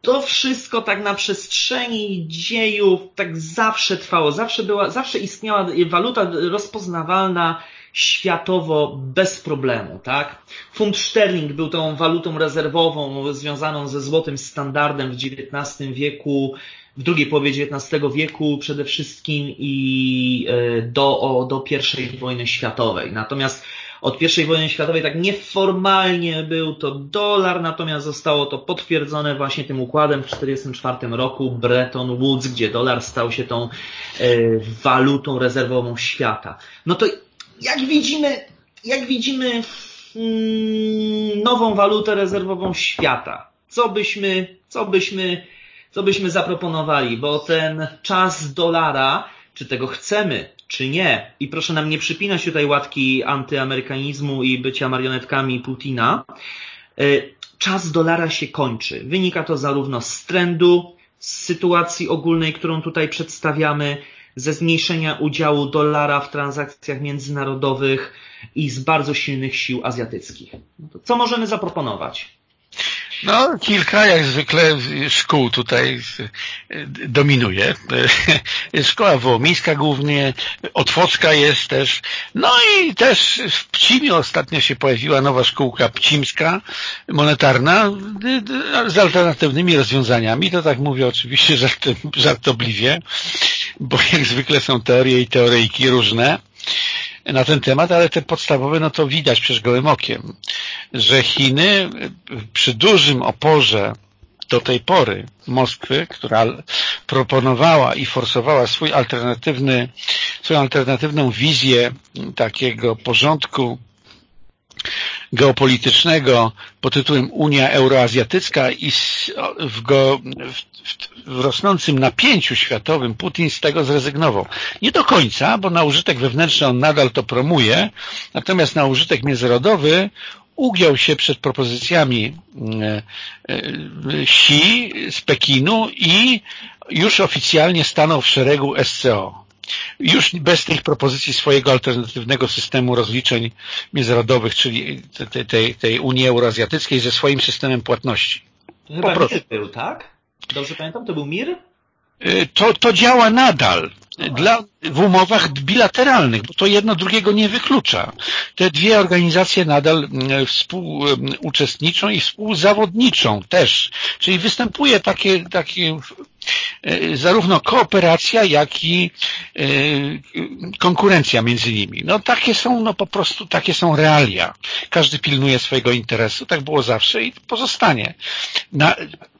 To wszystko tak na przestrzeni dziejów tak zawsze trwało, zawsze była, zawsze istniała waluta rozpoznawalna światowo bez problemu, tak? Funt sterling był tą walutą rezerwową związaną ze złotym standardem w XIX wieku, w drugiej połowie XIX wieku przede wszystkim i e, do, do I wojny światowej. Natomiast od I wojny światowej tak nieformalnie był to dolar, natomiast zostało to potwierdzone właśnie tym układem w 1944 roku Bretton Woods, gdzie dolar stał się tą e, walutą rezerwową świata. No to jak widzimy, jak widzimy mm, nową walutę rezerwową świata, co byśmy, co byśmy, co byśmy zaproponowali, bo ten czas dolara, czy tego chcemy, czy nie, i proszę nam nie przypinać tutaj łatki antyamerykanizmu i bycia marionetkami Putina, y, czas dolara się kończy. Wynika to zarówno z trendu, z sytuacji ogólnej, którą tutaj przedstawiamy, ze zmniejszenia udziału dolara w transakcjach międzynarodowych i z bardzo silnych sił azjatyckich. No co możemy zaproponować? No, kilka jak zwykle szkół tutaj dominuje. Szkoła Wołomińska głównie, Otwocka jest też. No i też w Pcimie ostatnio się pojawiła nowa szkółka pcimska, monetarna, z alternatywnymi rozwiązaniami. To tak mówię oczywiście żartobliwie, bo jak zwykle są teorie i teoryjki różne na ten temat, ale te podstawowe, no to widać przecież gołym okiem, że Chiny przy dużym oporze do tej pory Moskwy, która proponowała i forsowała swój alternatywny, swoją alternatywną wizję takiego porządku geopolitycznego pod tytułem Unia Euroazjatycka i w, go, w, w rosnącym napięciu światowym Putin z tego zrezygnował. Nie do końca, bo na użytek wewnętrzny on nadal to promuje, natomiast na użytek międzynarodowy ugiął się przed propozycjami e, e, Xi z Pekinu i już oficjalnie stanął w szeregu SCO już bez tej propozycji swojego alternatywnego systemu rozliczeń międzynarodowych, czyli tej, tej, tej Unii Euroazjatyckiej ze swoim systemem płatności. To chyba Mir był, tak? Dobrze pamiętam? To był Mir? Y, to, to działa nadal. dla, w umowach bilateralnych, bo to jedno drugiego nie wyklucza. Te dwie organizacje nadal mm, współuczestniczą i współzawodniczą też. Czyli występuje takie, takie zarówno kooperacja, jak i e, konkurencja między nimi. No takie są, no po prostu takie są realia. Każdy pilnuje swojego interesu, tak było zawsze i pozostanie. Na,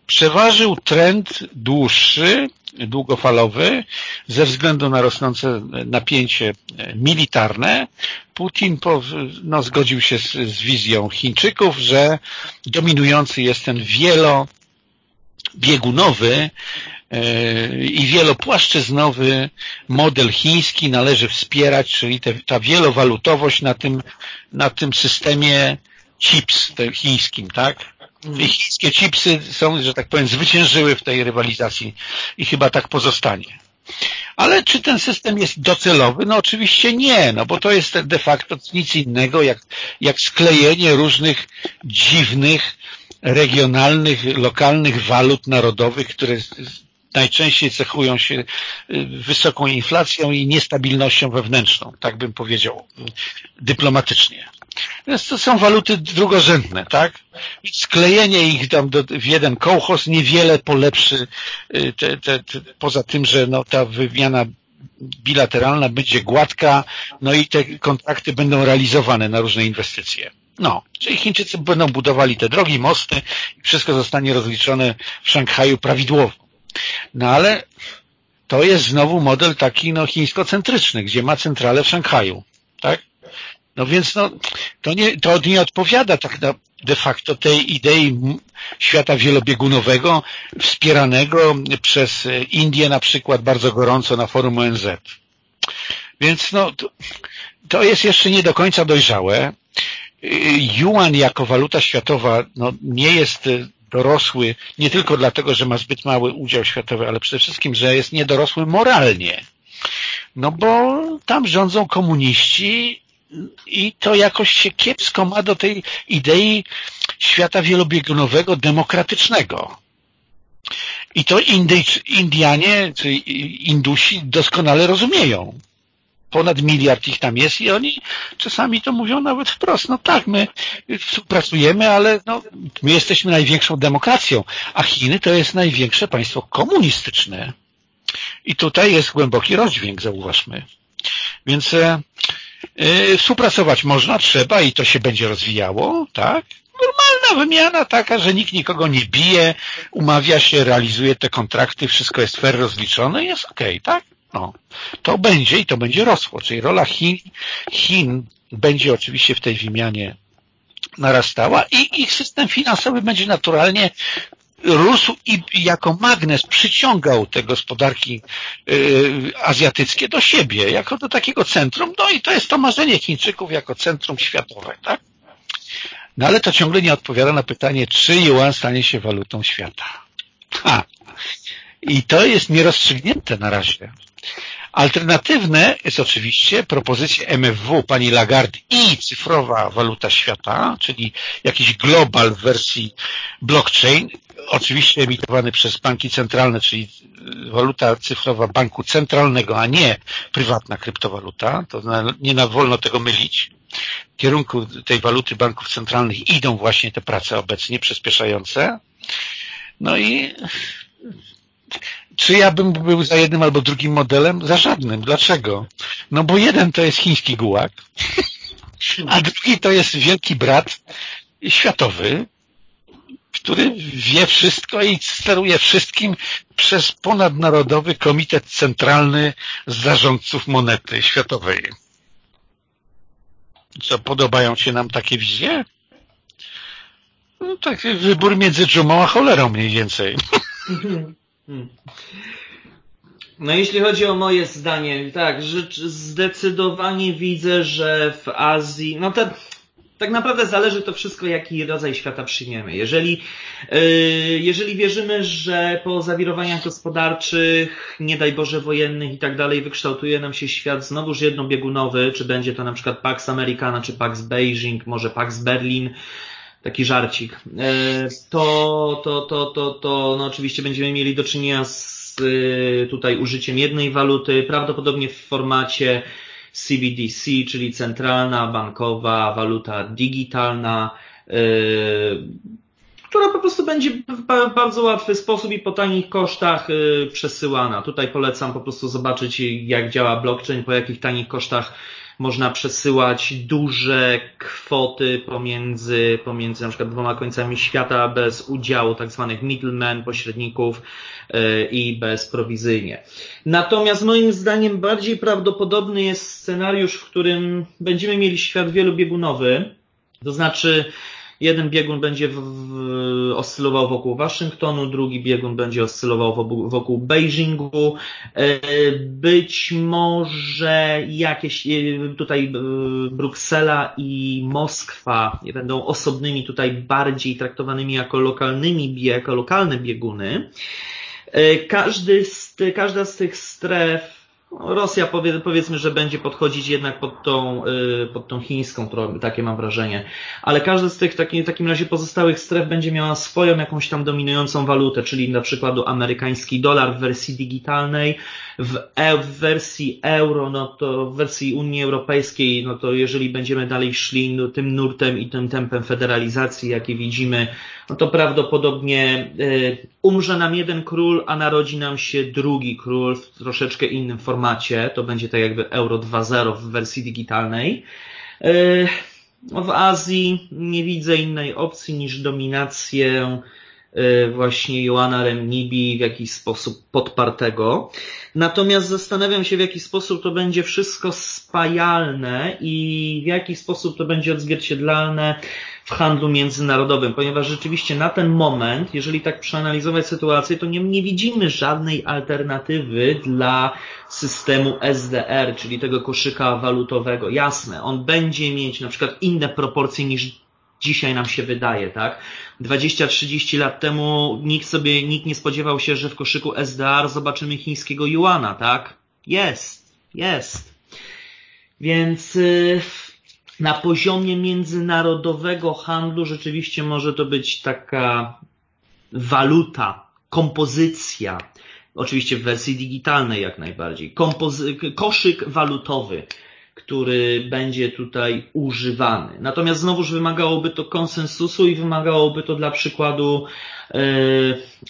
przeważył trend dłuższy, długofalowy ze względu na rosnące napięcie militarne. Putin no, zgodził się z, z wizją Chińczyków, że dominujący jest ten wielobiegunowy e, i wielopłaszczyznowy model chiński należy wspierać, czyli te, ta wielowalutowość na tym, na tym systemie chips chińskim, tak? I chińskie chipsy są, że tak powiem, zwyciężyły w tej rywalizacji i chyba tak pozostanie. Ale czy ten system jest docelowy? No oczywiście nie, no bo to jest de facto nic innego jak, jak sklejenie różnych dziwnych, regionalnych, lokalnych walut narodowych, które najczęściej cechują się y, wysoką inflacją i niestabilnością wewnętrzną, tak bym powiedział dyplomatycznie. Więc to są waluty drugorzędne, tak? Sklejenie ich tam do, w jeden kołchos niewiele polepszy y, te, te, te, poza tym, że no, ta wymiana bilateralna będzie gładka, no i te kontrakty będą realizowane na różne inwestycje. No, czyli Chińczycy będą budowali te drogi, mosty i wszystko zostanie rozliczone w Szanghaju prawidłowo. No ale to jest znowu model taki no, chińsko-centryczny, gdzie ma centralę w Szanghaju. Tak? No więc no, to, nie, to nie odpowiada tak na de facto tej idei świata wielobiegunowego wspieranego przez Indię na przykład bardzo gorąco na forum ONZ. Więc no, to, to jest jeszcze nie do końca dojrzałe. Yuan jako waluta światowa no, nie jest dorosły nie tylko dlatego, że ma zbyt mały udział światowy, ale przede wszystkim, że jest niedorosły moralnie. No bo tam rządzą komuniści i to jakoś się kiepsko ma do tej idei świata wielobiegunowego, demokratycznego. I to Indyjczy, Indianie, czy Indusi doskonale rozumieją ponad miliard ich tam jest i oni czasami to mówią nawet wprost. No tak, my współpracujemy, ale no, my jesteśmy największą demokracją, a Chiny to jest największe państwo komunistyczne. I tutaj jest głęboki rozdźwięk, zauważmy. Więc e, współpracować można, trzeba i to się będzie rozwijało, tak? Normalna wymiana taka, że nikt nikogo nie bije, umawia się, realizuje te kontrakty, wszystko jest fair rozliczone, jest okej, okay, tak? No, to będzie i to będzie rosło, czyli rola Chin, Chin będzie oczywiście w tej wymianie narastała i ich system finansowy będzie naturalnie rósł i jako magnes przyciągał te gospodarki y, azjatyckie do siebie, jako do takiego centrum, no i to jest to marzenie Chińczyków jako centrum światowe, tak? No ale to ciągle nie odpowiada na pytanie, czy yuan stanie się walutą świata. Ha. I to jest nierozstrzygnięte na razie. Alternatywne jest oczywiście propozycja MFW pani Lagarde i cyfrowa waluta świata, czyli jakiś global w wersji blockchain, oczywiście emitowany przez banki centralne, czyli waluta cyfrowa banku centralnego, a nie prywatna kryptowaluta. To nie wolno tego mylić. W kierunku tej waluty banków centralnych idą właśnie te prace obecnie przyspieszające. No i czy ja bym był za jednym albo drugim modelem? Za żadnym. Dlaczego? No bo jeden to jest chiński gułak, a drugi to jest wielki brat światowy, który wie wszystko i steruje wszystkim przez ponadnarodowy komitet centralny zarządców monety światowej. Co, podobają się nam takie wizje? No, taki wybór między dżumą a cholerą mniej więcej. Hmm. No jeśli chodzi o moje zdanie, tak, zdecydowanie widzę, że w Azji, no to tak naprawdę zależy to wszystko, jaki rodzaj świata przyjmiemy. Jeżeli, yy, jeżeli wierzymy, że po zawirowaniach gospodarczych, nie daj Boże wojennych i tak dalej, wykształtuje nam się świat znowuż jednobiegunowy, czy będzie to na przykład Pax Americana, czy Pax Beijing, może Pax Berlin, taki żarcik, e, to, to, to, to, to no oczywiście będziemy mieli do czynienia z tutaj użyciem jednej waluty, prawdopodobnie w formacie CBDC, czyli centralna bankowa waluta digitalna, która po prostu będzie w bardzo łatwy sposób i po tanich kosztach y, przesyłana. Tutaj polecam po prostu zobaczyć, jak działa blockchain, po jakich tanich kosztach można przesyłać duże kwoty pomiędzy, pomiędzy na przykład dwoma końcami świata bez udziału tak zwanych middlemen, pośredników y, i bezprowizyjnie. Natomiast moim zdaniem bardziej prawdopodobny jest scenariusz, w którym będziemy mieli świat wielobiegunowy, to znaczy Jeden biegun będzie w, w, oscylował wokół Waszyngtonu, drugi biegun będzie oscylował wokół, wokół Beijingu. E, być może jakieś e, tutaj e, Bruksela i Moskwa będą osobnymi tutaj bardziej traktowanymi jako lokalnymi, jako lokalne bieguny. Każdy z, każda z tych stref Rosja powie, powiedzmy, że będzie podchodzić jednak pod tą, y, pod tą chińską, takie mam wrażenie. Ale każda z tych taki, w takim razie pozostałych stref będzie miała swoją jakąś tam dominującą walutę, czyli na przykład amerykański dolar w wersji digitalnej, w, e, w wersji euro, no to w wersji Unii Europejskiej, no to jeżeli będziemy dalej szli no, tym nurtem i tym tempem federalizacji, jakie widzimy, no to prawdopodobnie y, umrze nam jeden król, a narodzi nam się drugi król w troszeczkę innym formacie. To będzie tak jakby Euro 2.0 w wersji digitalnej. Y, w Azji nie widzę innej opcji niż dominację właśnie Joana Remnibi w jakiś sposób podpartego. Natomiast zastanawiam się, w jaki sposób to będzie wszystko spajalne i w jaki sposób to będzie odzwierciedlalne w handlu międzynarodowym, ponieważ rzeczywiście na ten moment, jeżeli tak przeanalizować sytuację, to nie, nie widzimy żadnej alternatywy dla systemu SDR, czyli tego koszyka walutowego. Jasne, on będzie mieć na przykład inne proporcje niż dzisiaj nam się wydaje, tak? 20-30 lat temu nikt sobie, nikt nie spodziewał się, że w koszyku SDR zobaczymy chińskiego juana, tak? Jest, jest. Więc yy, na poziomie międzynarodowego handlu rzeczywiście może to być taka waluta, kompozycja, oczywiście w wersji digitalnej jak najbardziej, Kompozy koszyk walutowy, który będzie tutaj używany. Natomiast znowuż wymagałoby to konsensusu i wymagałoby to dla przykładu yy,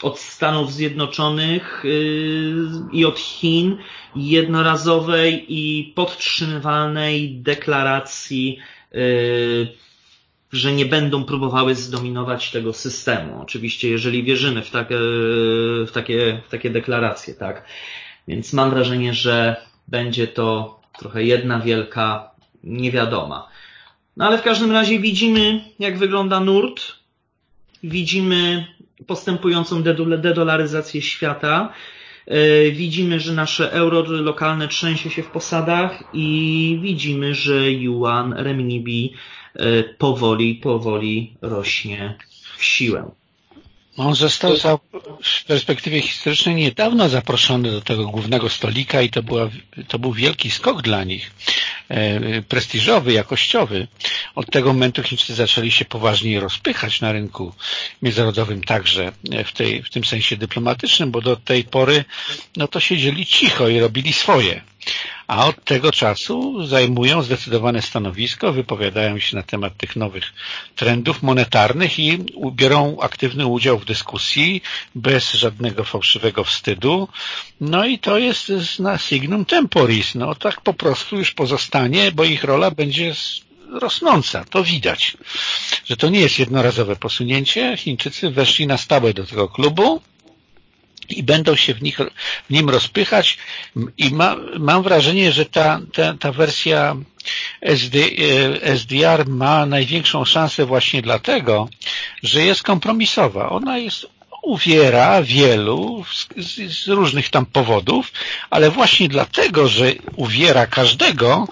od Stanów Zjednoczonych yy, i od Chin jednorazowej i podtrzymywalnej deklaracji, yy, że nie będą próbowały zdominować tego systemu. Oczywiście, jeżeli wierzymy w takie, w takie, w takie deklaracje, tak. Więc mam wrażenie, że będzie to trochę jedna wielka niewiadoma. No ale w każdym razie widzimy, jak wygląda nurt, widzimy postępującą dedolaryzację świata, e, widzimy, że nasze euro lokalne trzęsie się w posadach i widzimy, że yuan renminbi e, powoli, powoli rośnie w siłę. On został za, w perspektywie historycznej niedawno zaproszony do tego głównego stolika i to, była, to był wielki skok dla nich, e, prestiżowy, jakościowy. Od tego momentu Chińczycy zaczęli się poważniej rozpychać na rynku międzynarodowym także w, tej, w tym sensie dyplomatycznym, bo do tej pory no to siedzieli cicho i robili swoje a od tego czasu zajmują zdecydowane stanowisko, wypowiadają się na temat tych nowych trendów monetarnych i biorą aktywny udział w dyskusji bez żadnego fałszywego wstydu. No i to jest na signum temporis. No tak po prostu już pozostanie, bo ich rola będzie rosnąca. To widać, że to nie jest jednorazowe posunięcie. Chińczycy weszli na stałe do tego klubu i będą się w, nich, w nim rozpychać i ma, mam wrażenie, że ta, ta, ta wersja SD, SDR ma największą szansę właśnie dlatego, że jest kompromisowa. Ona jest uwiera wielu z, z, różnych tam powodów, ale właśnie dlatego, że uwiera każdego,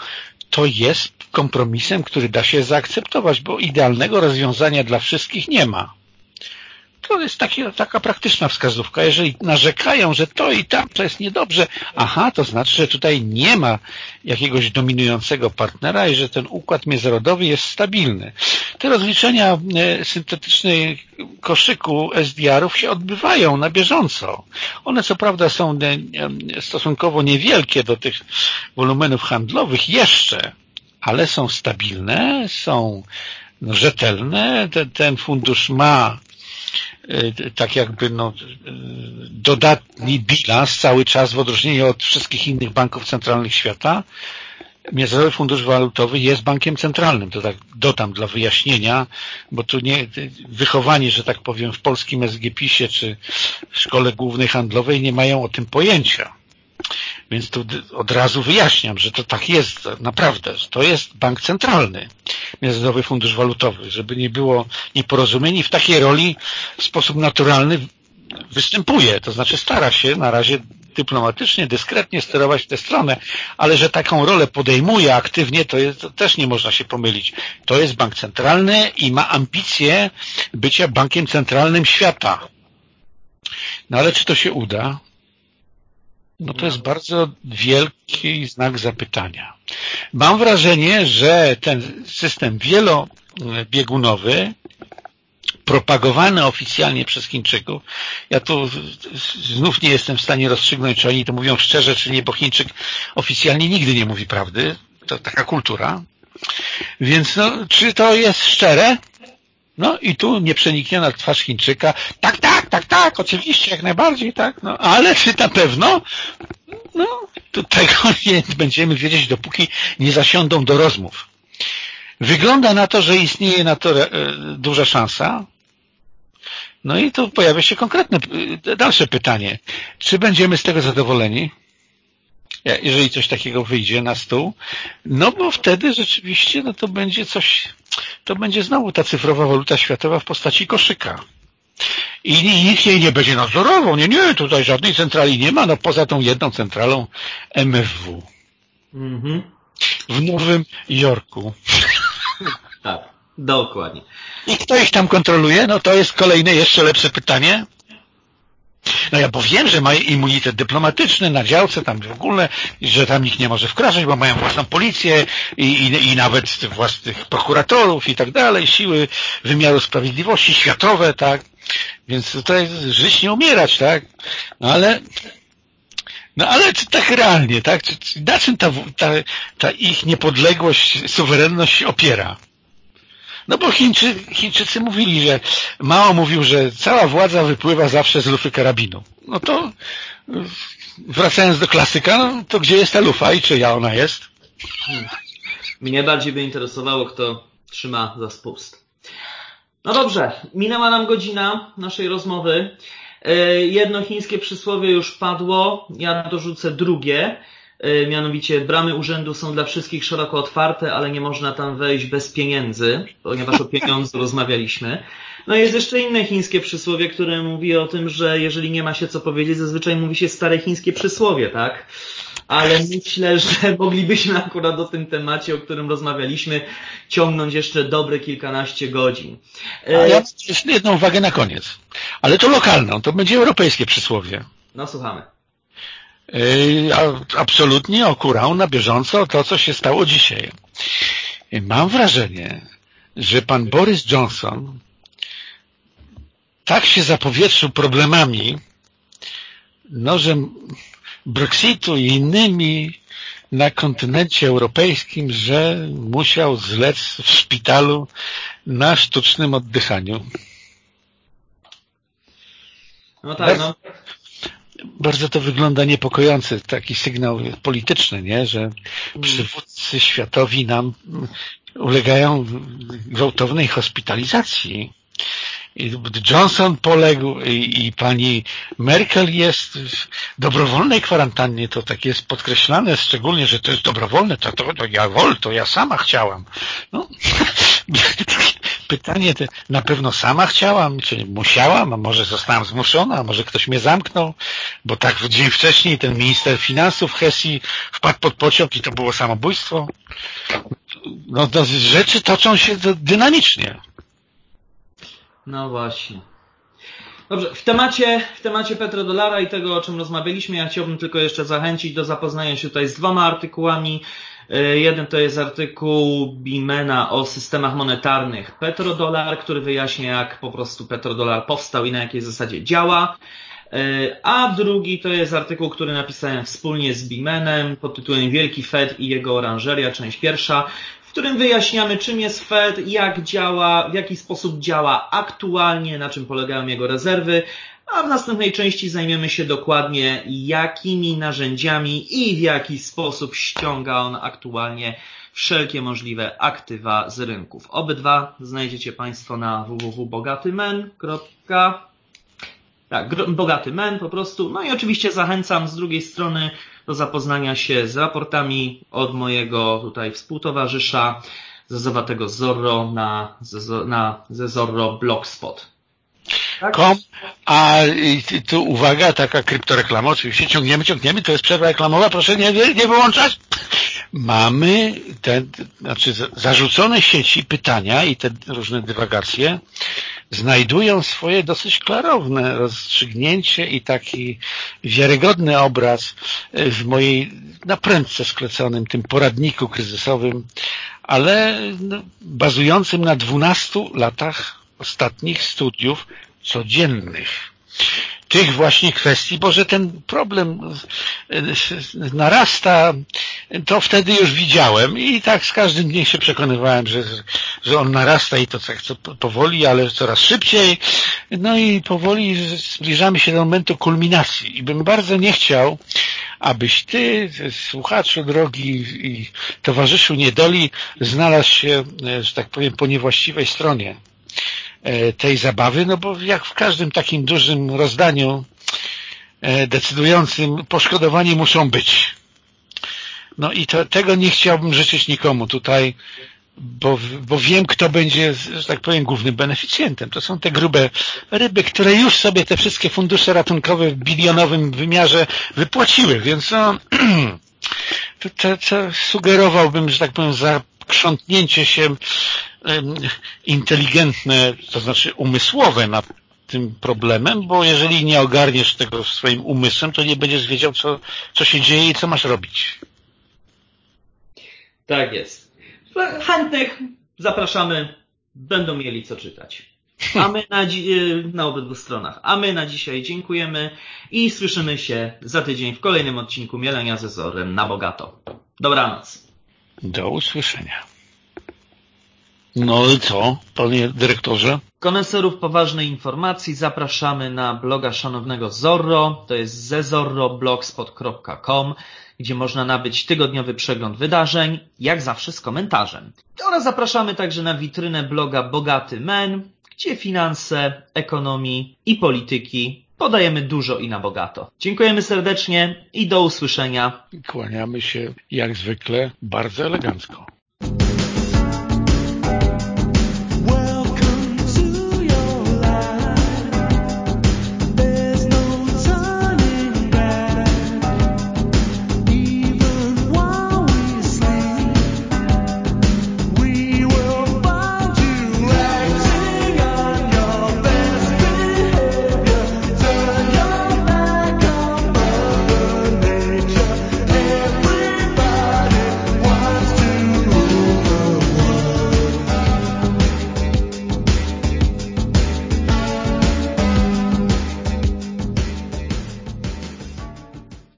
to jest kompromisem, który da się zaakceptować, bo idealnego rozwiązania dla wszystkich nie ma. To jest taki, taka praktyczna wskazówka. Jeżeli narzekają, że to i tam to jest niedobrze, aha, to znaczy, że tutaj nie ma jakiegoś dominującego partnera i że ten układ międzynarodowy jest stabilny. Te rozliczenia e, syntetycznej koszyku SDR-ów się odbywają na bieżąco. One co prawda są e, stosunkowo niewielkie do tych wolumenów handlowych jeszcze, ale są stabilne, są rzetelne. Ten, ten fundusz ma e, tak jakby no, e, dodatni bilans cały czas w odróżnieniu od wszystkich innych banków centralnych świata. Międzynarodowy Fundusz Walutowy jest bankiem centralnym, to tak dodam dla wyjaśnienia, bo tu nie, wychowani, że tak powiem, w polskim SGPiS-ie czy Szkole Głównej Handlowej nie mają o tym pojęcia. Więc tu od razu wyjaśniam, że to tak jest naprawdę, że to jest bank centralny, Międzynarodowy Fundusz Walutowy, żeby nie było nieporozumień i w takiej roli w sposób naturalny występuje, to znaczy stara się na razie dyplomatycznie, dyskretnie sterować w tę stronę, ale że taką rolę podejmuje aktywnie, to, jest, to też nie można się pomylić. To jest bank centralny i ma ambicje bycia bankiem centralnym świata. No ale czy to się uda? No to jest bardzo wielki znak zapytania. Mam wrażenie, że ten system wielobiegunowy propagowany oficjalnie przez Chińczyków. Ja tu znów nie jestem w stanie rozstrzygnąć, czy oni to mówią szczerze, czy nie, bo Chińczyk oficjalnie nigdy nie mówi prawdy. To taka kultura. Więc no, czy to jest szczere? No i tu nieprzenikniona twarz Chińczyka. Tak, tak, tak, tak, oczywiście, jak najbardziej, tak. No, ale czy na pewno? No, to tego nie będziemy wiedzieć, dopóki nie zasiądą do rozmów. Wygląda na to, że istnieje na to e, duża szansa. No i tu pojawia się konkretne, e, dalsze pytanie. Czy będziemy z tego zadowoleni? Jeżeli coś takiego wyjdzie na stół, no bo wtedy rzeczywiście no to będzie coś, to będzie znowu ta cyfrowa waluta światowa w postaci koszyka. I nikt jej nie będzie nadzorował. Nie, nie, tutaj żadnej centrali nie ma, no poza tą jedną centralą MFW. Mhm. W Nowym Jorku. Tak, dokładnie. I kto ich tam kontroluje? No to jest kolejne, jeszcze lepsze pytanie. No ja bo wiem, że mają immunitet dyplomatyczny na działce, tam w ogóle, że tam nikt nie może wkraczać, bo mają własną policję i, i, i nawet własnych prokuratorów i tak dalej, siły wymiaru sprawiedliwości światowe, tak. Więc tutaj żyć nie umierać, tak. No ale no ale czy tak realnie, tak? Czy, na czym ta, ta, ta ich niepodległość, suwerenność opiera? No bo Chińczy, Chińczycy mówili, że Mao mówił, że cała władza wypływa zawsze z lufy karabinu. No to wracając do klasyka, no to gdzie jest ta lufa i czyja ona jest? Hmm. Mnie bardziej by interesowało, kto trzyma za spust. No dobrze, minęła nam godzina naszej rozmowy. E, jedno chińskie przysłowie już padło, ja dorzucę drugie. E, mianowicie bramy urzędu są dla wszystkich szeroko otwarte, ale nie można tam wejść bez pieniędzy, ponieważ o pieniądzu rozmawialiśmy. No i jest jeszcze inne chińskie przysłowie, które mówi o tym, że jeżeli nie ma się co powiedzieć, zazwyczaj mówi się stare chińskie przysłowie, tak? Ale myślę, że moglibyśmy akurat o tym temacie, o którym rozmawialiśmy, ciągnąć jeszcze dobre kilkanaście godzin. A ja mam jeszcze jedną uwagę na koniec. Ale to lokalną, to będzie europejskie przysłowie. No słuchamy. Absolutnie okurał na bieżąco to, co się stało dzisiaj. Mam wrażenie, że pan Boris Johnson tak się zapowietrzył problemami, no, że Brexitu i innymi na kontynencie europejskim, że musiał zlec w szpitalu na sztucznym oddychaniu. No tak, no. Bardzo to wygląda niepokojący, taki sygnał polityczny, nie? że mm. przywódcy światowi nam ulegają gwałtownej hospitalizacji Johnson poległ i, i, pani Merkel jest w dobrowolnej kwarantannie, to tak jest podkreślane, szczególnie, że to jest dobrowolne, to, to, to ja wol, to ja sama chciałam. No, pytanie, na pewno sama chciałam, czy musiałam, a może zostałam zmuszona, a może ktoś mnie zamknął, bo tak dzień wcześniej ten minister finansów Hesi wpadł pod pociąg i to było samobójstwo. No, no rzeczy toczą się dynamicznie. No właśnie. Dobrze, w temacie, w temacie petrodolara i tego, o czym rozmawialiśmy, ja chciałbym tylko jeszcze zachęcić do zapoznania się tutaj z dwoma artykułami. E, jeden to jest artykuł Bimena o systemach monetarnych petrodolar, który wyjaśnia, jak po prostu petrodolar powstał i na jakiej zasadzie działa. E, a drugi to jest artykuł, który napisałem wspólnie z Bimenem pod tytułem Wielki Fed i jego oranżeria, część pierwsza, w którym wyjaśniamy, czym jest Fed, jak działa, w jaki sposób działa aktualnie, na czym polegają jego rezerwy, a w następnej części zajmiemy się dokładnie, jakimi narzędziami i w jaki sposób ściąga on aktualnie wszelkie możliwe aktywa z rynków. Obydwa znajdziecie Państwo na www.bogatymen.com tak, bogaty men po prostu. No i oczywiście zachęcam z drugiej strony do zapoznania się z raportami od mojego tutaj współtowarzysza Zezowatego Zorro na, na ze Zorro Blogspot. Tak? Kom, a tu uwaga, taka kryptoreklama, oczywiście ciągniemy, ciągniemy, to jest przerwa reklamowa, proszę nie, nie wyłączać. Mamy te, znaczy zarzucone sieci pytania i te różne dywagacje znajdują swoje dosyć klarowne rozstrzygnięcie i taki wiarygodny obraz w mojej naprędce skleconym tym poradniku kryzysowym, ale no, bazującym na 12 latach ostatnich studiów codziennych. Tych właśnie kwestii, bo że ten problem e, narasta, to wtedy już widziałem i tak z każdym dniem się przekonywałem, że, że on narasta i to tak co powoli, ale coraz szybciej. No i powoli zbliżamy się do momentu kulminacji. I bym bardzo nie chciał, abyś ty, słuchaczu drogi i towarzyszu niedoli, znalazł się, e, że tak powiem, po niewłaściwej stronie. E, tej zabawy, no bo jak w każdym takim dużym rozdaniu e, decydującym poszkodowani muszą być. No i to, tego nie chciałbym życzyć nikomu tutaj, bo, bo wiem, kto będzie, że tak powiem, głównym beneficjentem. To są te grube ryby, które już sobie te wszystkie fundusze ratunkowe w bilionowym wymiarze wypłaciły, więc no, to, to, to sugerowałbym, że tak powiem, zakrzątnięcie się inteligentne, to znaczy umysłowe nad tym problemem, bo jeżeli nie ogarniesz tego swoim umysłem, to nie będziesz wiedział, co, co się dzieje i co masz robić. Tak jest. Chętnych zapraszamy, będą mieli co czytać. A my na, na obydwu stronach. A my na dzisiaj dziękujemy i słyszymy się za tydzień w kolejnym odcinku Mielenia ze Zorem na bogato. Dobranoc. Do usłyszenia. No i co, panie dyrektorze? Koneserów poważnej informacji zapraszamy na bloga szanownego Zorro, to jest zezorroblogspot.com, gdzie można nabyć tygodniowy przegląd wydarzeń, jak zawsze z komentarzem. Oraz zapraszamy także na witrynę bloga Bogaty Men, gdzie finanse, ekonomii i polityki podajemy dużo i na bogato. Dziękujemy serdecznie i do usłyszenia. Kłaniamy się jak zwykle bardzo elegancko.